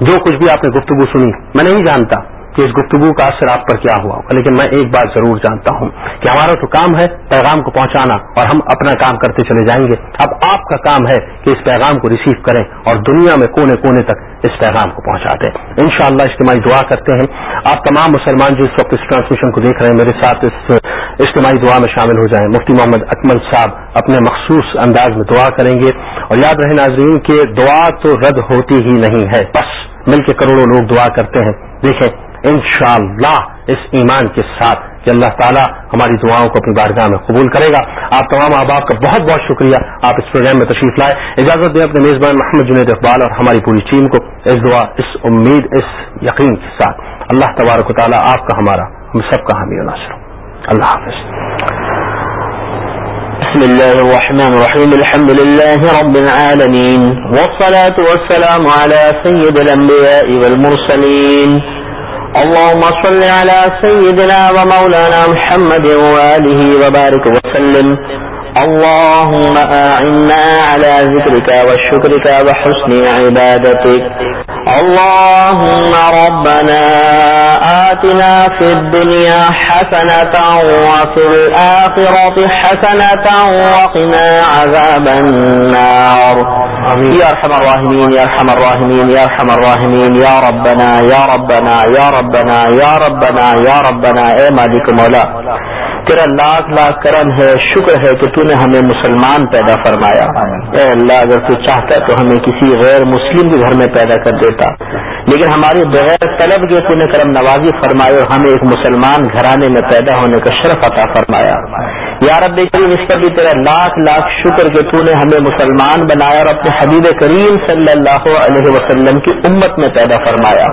جو کچھ بھی آپ نے گفتگو سنی، میں نہیں جانتا کہ اس گفتگو کا اثر آپ پر کیا ہوا ہوگا۔ لیکن میں ایک بات ضرور جانتا ہوں کہ ہمارا تو کام ہے پیغام کو پہنچانا اور ہم اپنا کام کرتے چلے جائیں گے۔ اب آپ کا کام ہے کہ اس پیغام کو ریسیو کریں اور دنیا میں کونے کونے تک اس پیغام کو پہنچا دیں۔ ان شاء اللہ اجتماعی دعا کرتے ہیں۔ آپ تمام مسلمان جو اس وقت اس ٹرانسمیشن کو دیکھ رہے ہیں، میرے ساتھ اس اجتماعی دعا میں شامل ہو جائیں۔ مفتی محمد اکمل صاحب اپنے مخصوص انداز میں دعا کریں گے۔ اور یاد رہے ناظرین کہ دعا تو رد ہوتی ہی نہیں ہے۔ بس مل کے کروڑوں لوگ دعا کرتے ہیں۔ دیکھیں انشاءاللہ اس ایمان کے ساتھ کہ اللہ تعالیٰ ہماری دعاؤں کو اپنی بارگاہ میں قبول کرے گا۔ آپ تمام احباب کا بہت بہت شکریہ۔ آپ اس پروگرام میں تشریف لائے۔ اجازت دیں اپنے میزبان محمد جنید اقبال اور ہماری پوری ٹیم کو اس دعا، اس امید، اس یقین کے ساتھ۔ اللہ تبارک و تعالیٰ آپ کا ہمارا، ہم سب کا حامی ناصر اللہ حافظ۔ بسم الله الرحمن الرحيم الحمد لله رب العالمين والصلاة والسلام على سيد الأنبياء والمرسلين اللهم صل على سيدنا ومولانا محمد وآله وبارك وسلم. اللهم أعنا على ذكرك وشكرك وحسن عبادتك. اللهم ربنا آتنا في الدنيا حسنة وفي الآخرة حسنة وقنا عذاب النار. يا رحم الراحمين يا رحم الراحمين يا رحم الراحمين يا ربنا يا ربنا يا ربنا يا ربنا يا ربنا. اے مالک مولا؟ تیرا لاکھ لاکھ کرم ہے، شکر ہے کہ تو نے ہمیں مسلمان پیدا فرمایا۔ اے اللہ، اگر تو چاہتا تو ہمیں کسی غیر مسلم کے گھر میں پیدا کر دیتا۔ لیکن ہماری بغیر طلب کے تو نے کرم نوازی فرمائے اور ہمیں ایک مسلمان گھرانے میں پیدا ہونے کا شرف عطا فرمایا۔ یا رب کریم، اس پر بھی تیرا لاکھ لاکھ شکر کہ تو نے ہمیں مسلمان بنایا اور اپنے حبیب کریم صلی اللہ علیہ وسلم کی امت میں پیدا فرمایا۔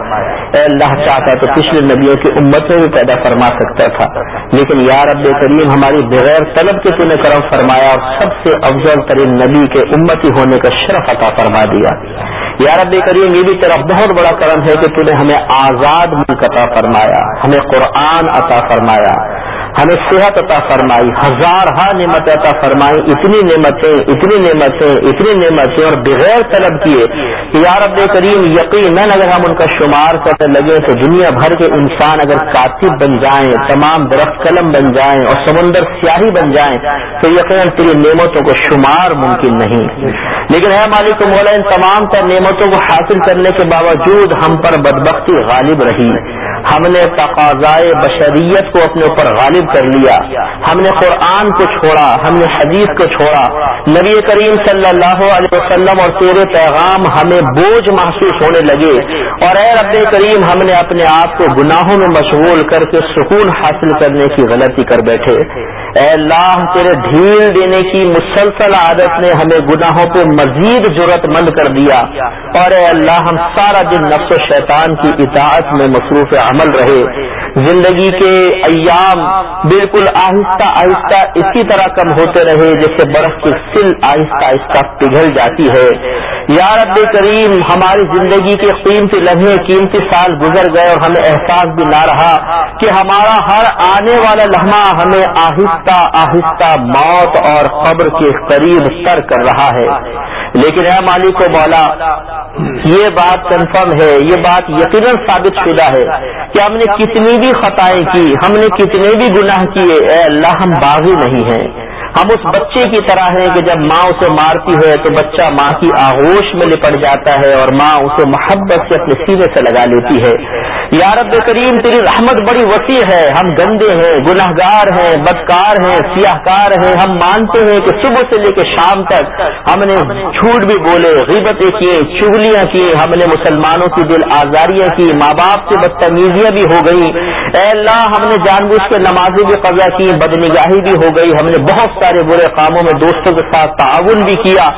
اے اللہ، چاہتا تو پچھلے نبیوں کی امت میں بھی پیدا فرما سکتا تھا۔ لیکن یا رب کریم ہماری بغیر طلب کے تو نے کرم فرمایا اور سب سے افضل ترین نبی کے امتی ہونے کا شرف عطا فرما دیا۔ یا رب کریم یہ بھی طرف بہت بڑا کرم ہے کہ تو نے ہمیں آزاد ملک عطا فرمایا، ہمیں قرآن عطا فرمایا۔ ہمیں صحت عطا فرمائی، ہزار ہاں نعمت عطا فرمائی، اتنی نعمتیں اتنی نعمتیں اتنی نعمتیں اور بغیر طلب کیے کہ یا رب کریم یقیناً اگر ہم ان کا شمار کرنے لگے تو دنیا بھر کے انسان اگر کاتب بن جائیں، تمام درخت قلم بن جائیں اور سمندر سیاہی بن جائیں تو یقیناً تیری نعمتوں کو شمار ممکن نہیں۔ لیکن ہے مالک مولا، ان تمام تر نعمتوں کو حاصل کرنے کے باوجود ہم پر بدبختی غالب رہی۔ ہم نے تقاضائے بشریت کو اپنے اوپر غالب کر لیا۔ ہم نے قرآن کو چھوڑا، ہم نے حدیث کو چھوڑا۔ نبی کریم صلی اللہ علیہ وسلم اور تیرے پیغام ہمیں بوجھ محسوس ہونے لگے۔ اور اے رب کریم، ہم نے اپنے آپ کو گناہوں میں مشغول کر کے سکون حاصل کرنے کی غلطی کر بیٹھے۔ اے اللہ، تیرے ڈھیل دینے کی مسلسل عادت نے ہمیں گناہوں پہ مزید ضرورت مند کر دیا۔ اور اے اللہ، ہم سارا دن نفس و شیطان کی اطاعت میں مصروف عمل رہے۔ زندگی کے ایام بالکل آہستہ آہستہ اسی طرح کم ہوتے رہے جیسے برف کی سل آہستہ آہستہ پگھل جاتی ہے۔ یا رب کریم، ہماری زندگی کے قیمتی لمحے، قیمتی سال گزر گئے اور ہمیں احساس بھی نہ رہا کہ ہمارا ہر آنے والا لمحہ ہمیں آہستہ آہستہ موت اور قبر کے قریب سر کر رہا ہے۔ لیکن اے مالک و مولا، یہ بات کنفرم ہے، یہ بات یقیناً ثابت شدہ ہے کہ ہم نے کتنی بھی خطائیں کی، ہم نے کتنے بھی گناہ کیے۔ اے اللہ ہم باغی نہیں ہیں۔ ہم اس بچے کی طرح ہیں کہ جب ماں اسے مارتی ہے تو بچہ ماں کی آغوش میں لپٹ جاتا ہے اور ماں اسے محبت سے اپنے سینے سے لگا لیتی ہے۔ یا رب کریم، تیری رحمت بڑی وسیع ہے۔ ہم گندے ہیں گناہ گار ہیں، بدکار ہیں سیاہ کار ہیں۔ ہم مانتے ہیں کہ صبح سے لے کے شام تک ہم نے جھوٹ بھی بولے، غیبتیں کیے، چگلیاں کی ہم نے مسلمانوں کی دل آزاریاں کی، ماں باپ سے بدتمیزیاں بھی ہو گئی اے اللہ، ہم نے جان بوجھ کے نمازیں بھی قبضہ کی، بدنگاہی بھی ہو گئی، ہم نے بہت سارے برے کاموں میں دوستوں کے ساتھ تعاون بھی کیا۔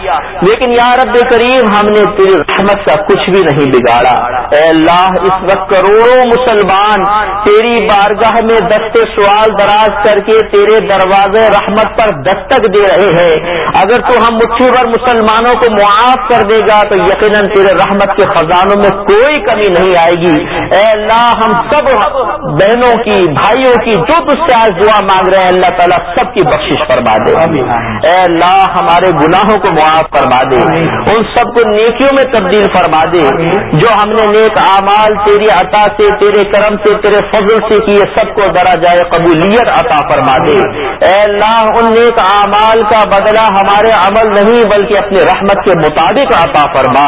لیکن یا رب کریم، ہم نے تیری رحمت کا کچھ بھی نہیں بگاڑا۔ اے اللہ، اس وقت کروڑوں مسلمان تیری بارگاہ میں دستے سوال دراز کر کے تیرے دروازے رحمت پر دستک دے رہے ہیں۔ اگر تو ہم مٹھی بھر مسلمانوں کو معاف کر دے گا، تو یقیناً تیرے رحمت کے خزانوں میں کوئی کمی نہیں آئے گی۔ اے اللہ، ہم سب بہنوں کی، بھائیوں کی جو تجھ سے آج دعا مانگ رہے ہیں، اللہ تعالیٰ سب کی بخشش فرما۔ دے اے اللہ ہمارے گناہوں کو معاف فرما دے۔ ان سب کو نیکیوں میں تبدیل فرما دے۔ جو ہم نے نیک اعمال تیری عطا سے تیرے کرم سے تیرے فضل سے کیے سب کو ذرا جائے قبولیت عطا فرما دے۔ اے اللہ ان نیک اعمال کا بدلہ ہمارے عمل نہیں بلکہ اپنے رحمت کے مطابق عطا فرما۔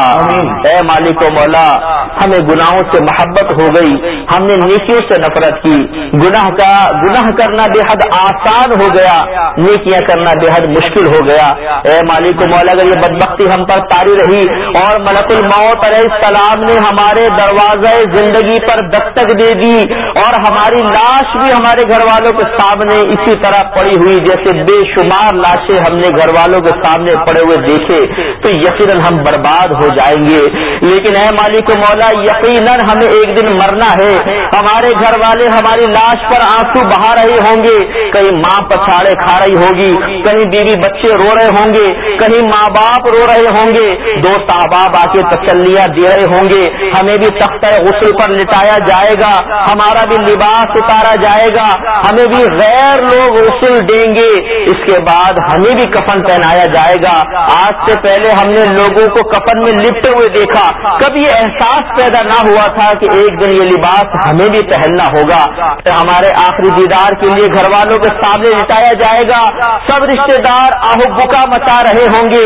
اے مالک و مولا ہمیں گناہوں سے محبت ہو گئی۔ ہم نے نیکیوں سے نفرت کی۔ گناہ کا گناہ کرنا بے حد آسان ہو گیا۔ نیکیاں کرنا بے حد مشکل ہو گیا۔ اے مالک و مولا، اگر یہ بدبختی ہم پر تاری رہی اور ملک الموت علیہ السلام نے ہمارے دروازے زندگی پر دستک دے دی اور ہماری لاش بھی ہمارے گھر والوں کے سامنے اسی طرح پڑی ہوئی، جیسے بے شمار لاشیں ہم نے گھر والوں کے سامنے پڑے ہوئے دیکھے، تو یقیناً ہم برباد ہو جائیں گے۔ لیکن اے مالک و مولا، یقیناً ہمیں ایک دن مرنا ہے۔ ہمارے گھر والے ہماری لاش پر آنسو بہا رہے ہوں گے۔ کہیں ماں پچھاڑے کھا رہی ہوگی کہیں بیوی بچے رو رہے ہوں گے، کہیں ماں باپ رو رہے ہوں گے۔ دوست احباب آ کے تسلیاں دے رہے ہوں گے۔ ہمیں بھی تختہ غسل پر لٹایا جائے گا۔ ہمارا بھی لباس اتارا جائے گا۔ ہمیں بھی غیر لوگ غسل دیں گے۔ اس کے بعد ہمیں بھی کفن پہنایا جائے گا۔ آج سے پہلے ہم نے لوگوں کو کفن میں لپٹے ہوئے دیکھا۔ کبھی احساس پیدا نہ ہوا تھا کہ ایک دن یہ لباس ہمیں بھی پہننا ہوگا۔ ہمارے آخری دیدار کے لیے گھر والوں کے سامنے لٹایا جائے گا۔ سب رشتے دار آہو بکا مچا رہے ہوں گے۔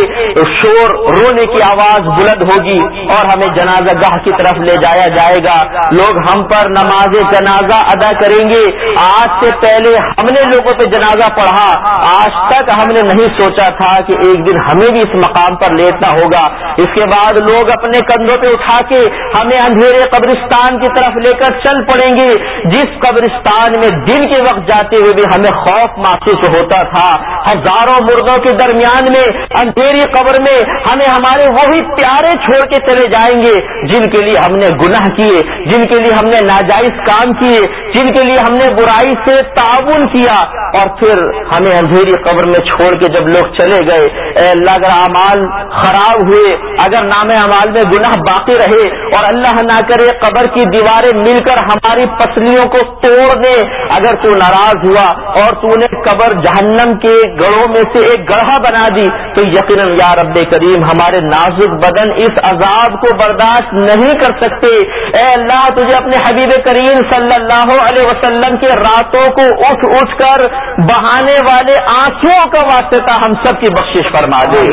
شور رونے کی آواز بلند ہوگی اور ہمیں جنازہ گاہ کی طرف لے جایا جائے گا۔ لوگ ہم پر نماز جنازہ ادا کریں گے۔ آج سے پہلے ہم نے لوگوں پہ جنازہ پڑھا۔ آج تک ہم نے نہیں سوچا تھا کہ ایک دن ہمیں بھی اس مقام پر لیٹنا ہوگا۔ اس کے بعد لوگ اپنے کندھوں پہ اٹھا کے ہمیں اندھیرے قبرستان کی طرف لے کر چل پڑیں گے۔ جس قبرستان میں دن کے وقت جاتے ہوئے بھی ہمیں خوف محسوس ہوتا تھا۔ ہزاروں مردوں کے درمیان میں، اندھیری قبر میں ہمیں ہمارے وہی پیارے چھوڑ کے چلے جائیں گے، جن کے لیے ہم نے گناہ کیے، جن کے لیے ہم نے ناجائز کام کیے، جن کے لیے ہم نے برائی سے تعاون کیا۔ اور پھر ہمیں اندھیری قبر میں چھوڑ کے جب لوگ چلے گئے، اے اللہ، اگر اعمال خراب ہوئے، اگر نام اعمال میں گناہ باقی رہے، اور اللہ نہ کرے قبر کی دیواریں مل کر ہماری پسلیوں کو توڑ دے، اگر تو ناراض ہوا اور تو نے قبر جہنم کے گڑھوں میں سے ایک گڑھا بنا دی تو یقیناً یا رب کریم ہمارے نازک بدن اس عذاب کو برداشت نہیں کر سکتے۔ اے اللہ تجھے اپنے حبیب کریم صلی اللہ علیہ وسلم کے راتوں کو اٹھ اٹھ کر بہانے والے آنکھوں کا واسطہ ہم سب کی بخشش فرما دے۔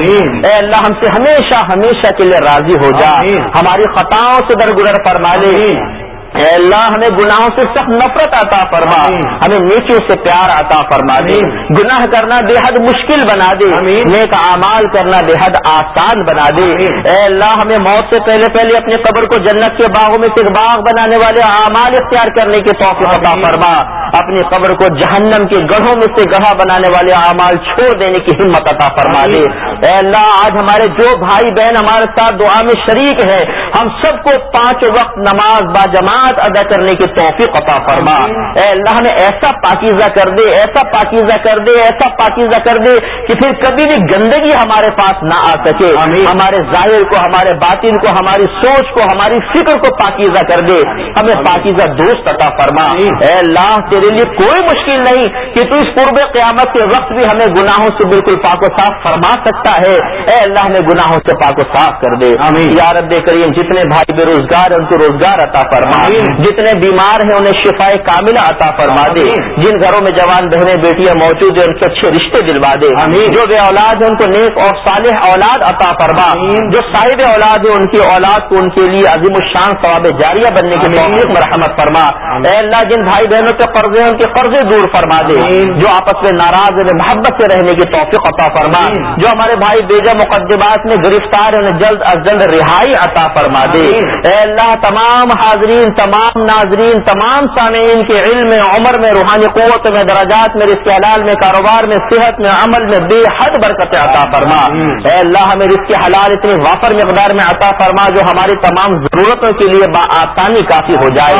اے اللہ ہم سے ہمیشہ ہمیشہ کے لیے راضی ہو جا۔ ہماری خطاؤں سے درگزر فرما دے۔ اے اللہ ہمیں گناہوں سے سخت نفرت آتا فرما۔ ہمیں نیچوں سے پیار آتا فرما دے۔ گناہ کرنا بے حد مشکل بنا دے۔ نیک اعمال کرنا بے حد آسان بنا دے۔ اے اللہ ہمیں موت سے پہلے پہلے اپنے قبر کو جنت کے باغوں میں سے باغ بنانے والے اعمال اختیار کرنے کی توقع عطا فرما۔ اپنی قبر کو جہنم کے گڑھوں میں سے گڑھا بنانے والے اعمال چھوڑ دینے کی ہمت عطا فرما دے۔ اے اللہ آج ہمارے جو بھائی بہن ہمارے ساتھ دعا میں شریک ہے ہم سب کو پانچ وقت نماز با جماعت ادا کرنے کی توفیق عطا فرما۔ اے اللہ ہمیں ایسا پاکیزہ کر دے ایسا پاکیزہ کر دے ایسا پاکیزہ کر دے کہ پھر کبھی بھی گندگی ہمارے پاس نہ آ سکے۔ ہمارے ظاہر کو ہمارے باطن کو ہماری سوچ کو ہماری فکر کو پاکیزہ کر دے۔ ہمیں پاکیزہ دوست عطا فرما۔ اے اللہ تیرے لیے کوئی مشکل نہیں کہ تو اس قرب قیامت کے وقت بھی ہمیں گناہوں سے بالکل پاک و صاف فرما سکتا ہے۔ اے اللہ ہمیں گناہوں سے پاک و صاف کر دے۔ یارب کریم جتنے بھائی بے روزگار ان کو روزگار عطا فرما۔ جتنے بیمار ہیں انہیں شفا کاملہ عطا فرما دے۔ جن گھروں میں جوان بہنیں بیٹیاں موجود ہیں ان کے اچھے رشتے دلوا دے۔ جو بے اولاد ہیں ان کو نیک اور صالح اولاد عطا فرما۔ جو صاحب اولاد ہے ان کی اولاد کو ان کے لیے عظیم الشان ثواب جاریہ بننے کی توفیق مرحمت فرما۔ اے اللہ جن بھائی بہنوں کے قرضے ہیں ان کے قرضے دور فرما دے۔ جو آپس میں ناراض ہیں محبت سے رہنے کی توفیق عطا فرما۔ جو ہمارے بھائی بیجا مقدمات میں گرفتار ہیں انہیں جلد از جلد رہائی عطا فرما دے۔ اے اللہ تمام حاضرین تمام ناظرین تمام سامعین کے علم میں عمر میں روحانی قوت میں دراجات میں رزق حلال میں کاروبار میں صحت میں عمل میں بے حد برکت عطا فرما۔ اے اللہ ہمیں رزق حلال اتنی وافر مقدار میں عطا فرما جو ہماری تمام ضرورتوں کے لیے آسانی کافی ہو جائے۔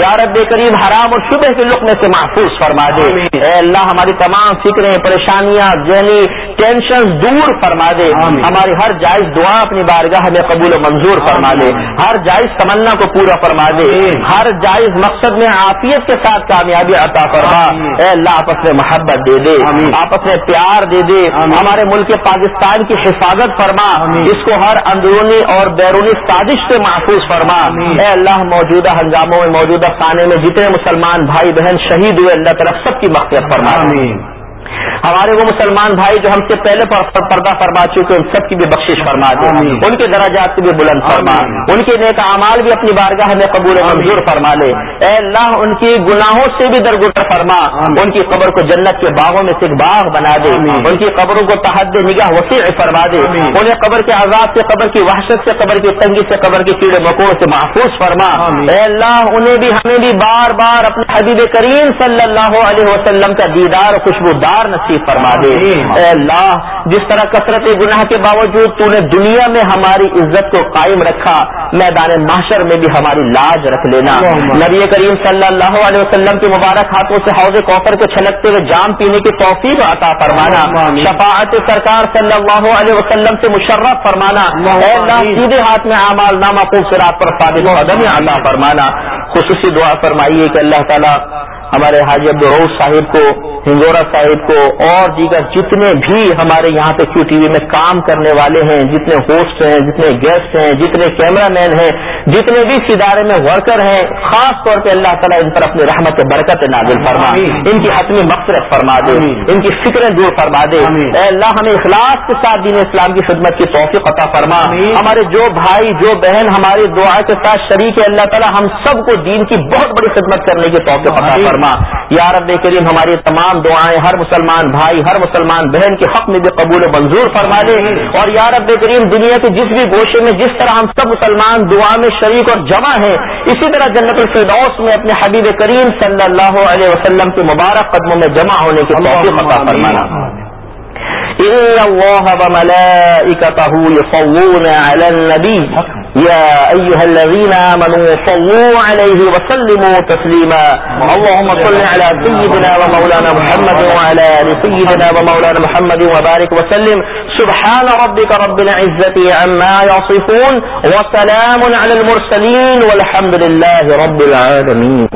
یا رب کریم حرام اور شبہ کے لقمے سے محفوظ فرما دے۔ اے اللہ ہماری تمام فکریں پریشانیاں ذہنی ٹینشن دور فرما دے۔ ہماری ہر جائز دعا اپنی بارگاہ میں قبول و منظور فرما دے۔ ہر جائز تمنا کو پورا فرما دے۔ ہر جائز مقصد میں عافیت کے ساتھ کامیابی عطا فرما۔ اے اللہ آپس میں محبت دے دے۔ آپس میں پیار دے دے۔ ہمارے ملک پاکستان کی حفاظت فرما۔ اس کو ہر اندرونی اور بیرونی سازش سے محفوظ فرما۔ اے اللہ موجودہ ہنگاموں میں موجودہ خانے میں جتنے مسلمان بھائی بہن شہید ہوئے اللہ طرف سب کی مقصد فرما۔ ہمارے وہ مسلمان بھائی جو ہم سے پہلے پردہ فرما چکے ان سب کی بھی بخشش فرما دے۔ ان کے دراجات کو بھی بلند فرما۔ ان کے نیک اعمال بھی اپنی بارگاہ میں قبول منظور فرما لے۔ اے اللہ ان کی گناہوں سے بھی درگزر فرما۔ ان کی قبر کو جنت کے باغوں میں سے ایک باغ بنا دے۔ ان کی قبروں کو تحد نگاہ وسیع فرما دے۔ انہیں قبر کے عذاب سے قبر کی وحشت سے قبر کی تنگی سے قبر کے کیڑے مکوڑ سے محفوظ فرما۔ اے اللہ انہیں بھی ہمیں بھی بار بار اپنے حبیب کریم صلی اللہ علیہ وسلم کا دیدار خوشبودار نصیب نصیب فرما دے۔ اے اللہ جس طرح کثرت گناہ کے باوجود تو نے دنیا میں ہماری عزت کو قائم رکھا میدان معاشر میں بھی ہماری لاج رکھ لینا۔ نبی کریم صلی اللہ علیہ وسلم کے مبارک ہاتھوں سے حوض کوثر کے چھلکتے ہوئے جام پینے کی توفیق عطا فرمانا۔ شفاعت سرکار صلی اللہ علیہ وسلم سے مشرف فرمانا۔ اے اللہ سیدھے ہاتھ میں اعمال نامہ خوبصورت پر و عدم عطا فرمانا۔ خصوصی دعا فرمائیے کہ اللہ تعالیٰ ہمارے حاجی عبدالروز صاحب کو ہنگورا صاحب کو اور دیگر جتنے بھی ہمارے یہاں پہ کیو ٹی وی میں کام کرنے والے ہیں جتنے ہوسٹ ہیں جتنے گیسٹ ہیں جتنے کیمرہ مین ہیں جتنے بھی اس ادارے میں ورکر ہیں خاص طور پہ اللہ تعالیٰ ان پر اپنی رحمت برکت نازل فرما ان کی حتمی مقصرت فرما دے۔ ان کی فکریں دور فرما دے۔ اے اللہ ہمیں اخلاص کے ساتھ دین اسلام کی خدمت کی توفیق عطا فرما۔ ہمارے جو بھائی جو بہن ہماری دعا کے ساتھ شریک ہے اللہ تعالیٰ ہم سب کو دین کی بہت بڑی خدمت کرنے کی توفیق عطا فرما۔ فرما یا رب کریم ہماری تمام دعائیں ہر مسلمان بھائی ہر مسلمان بہن کے حق میں بھی قبول منظور فرما دے۔ اور یا رب کریم دنیا کے جس بھی گوشے میں جس طرح ہم سب مسلمان دعا میں شریک اور جمع ہیں اسی طرح جنت الفردوس میں اپنے حبیب کریم صلی اللہ علیہ وسلم کے مبارک قدموں میں جمع ہونے کی توفیق عطا فرمانا۔ إن الله وملائكته يصلون على النبي. يا أيها الذين آمنوا صلوا عليه وسلموا تسليما. اللهم صل على سيدنا ومولانا محمد وعلى آل سيدنا ومولانا محمد وبارك وسلم. سبحان ربك رب العزة عما يصفون. وسلام على المرسلين والحمد لله رب العالمين.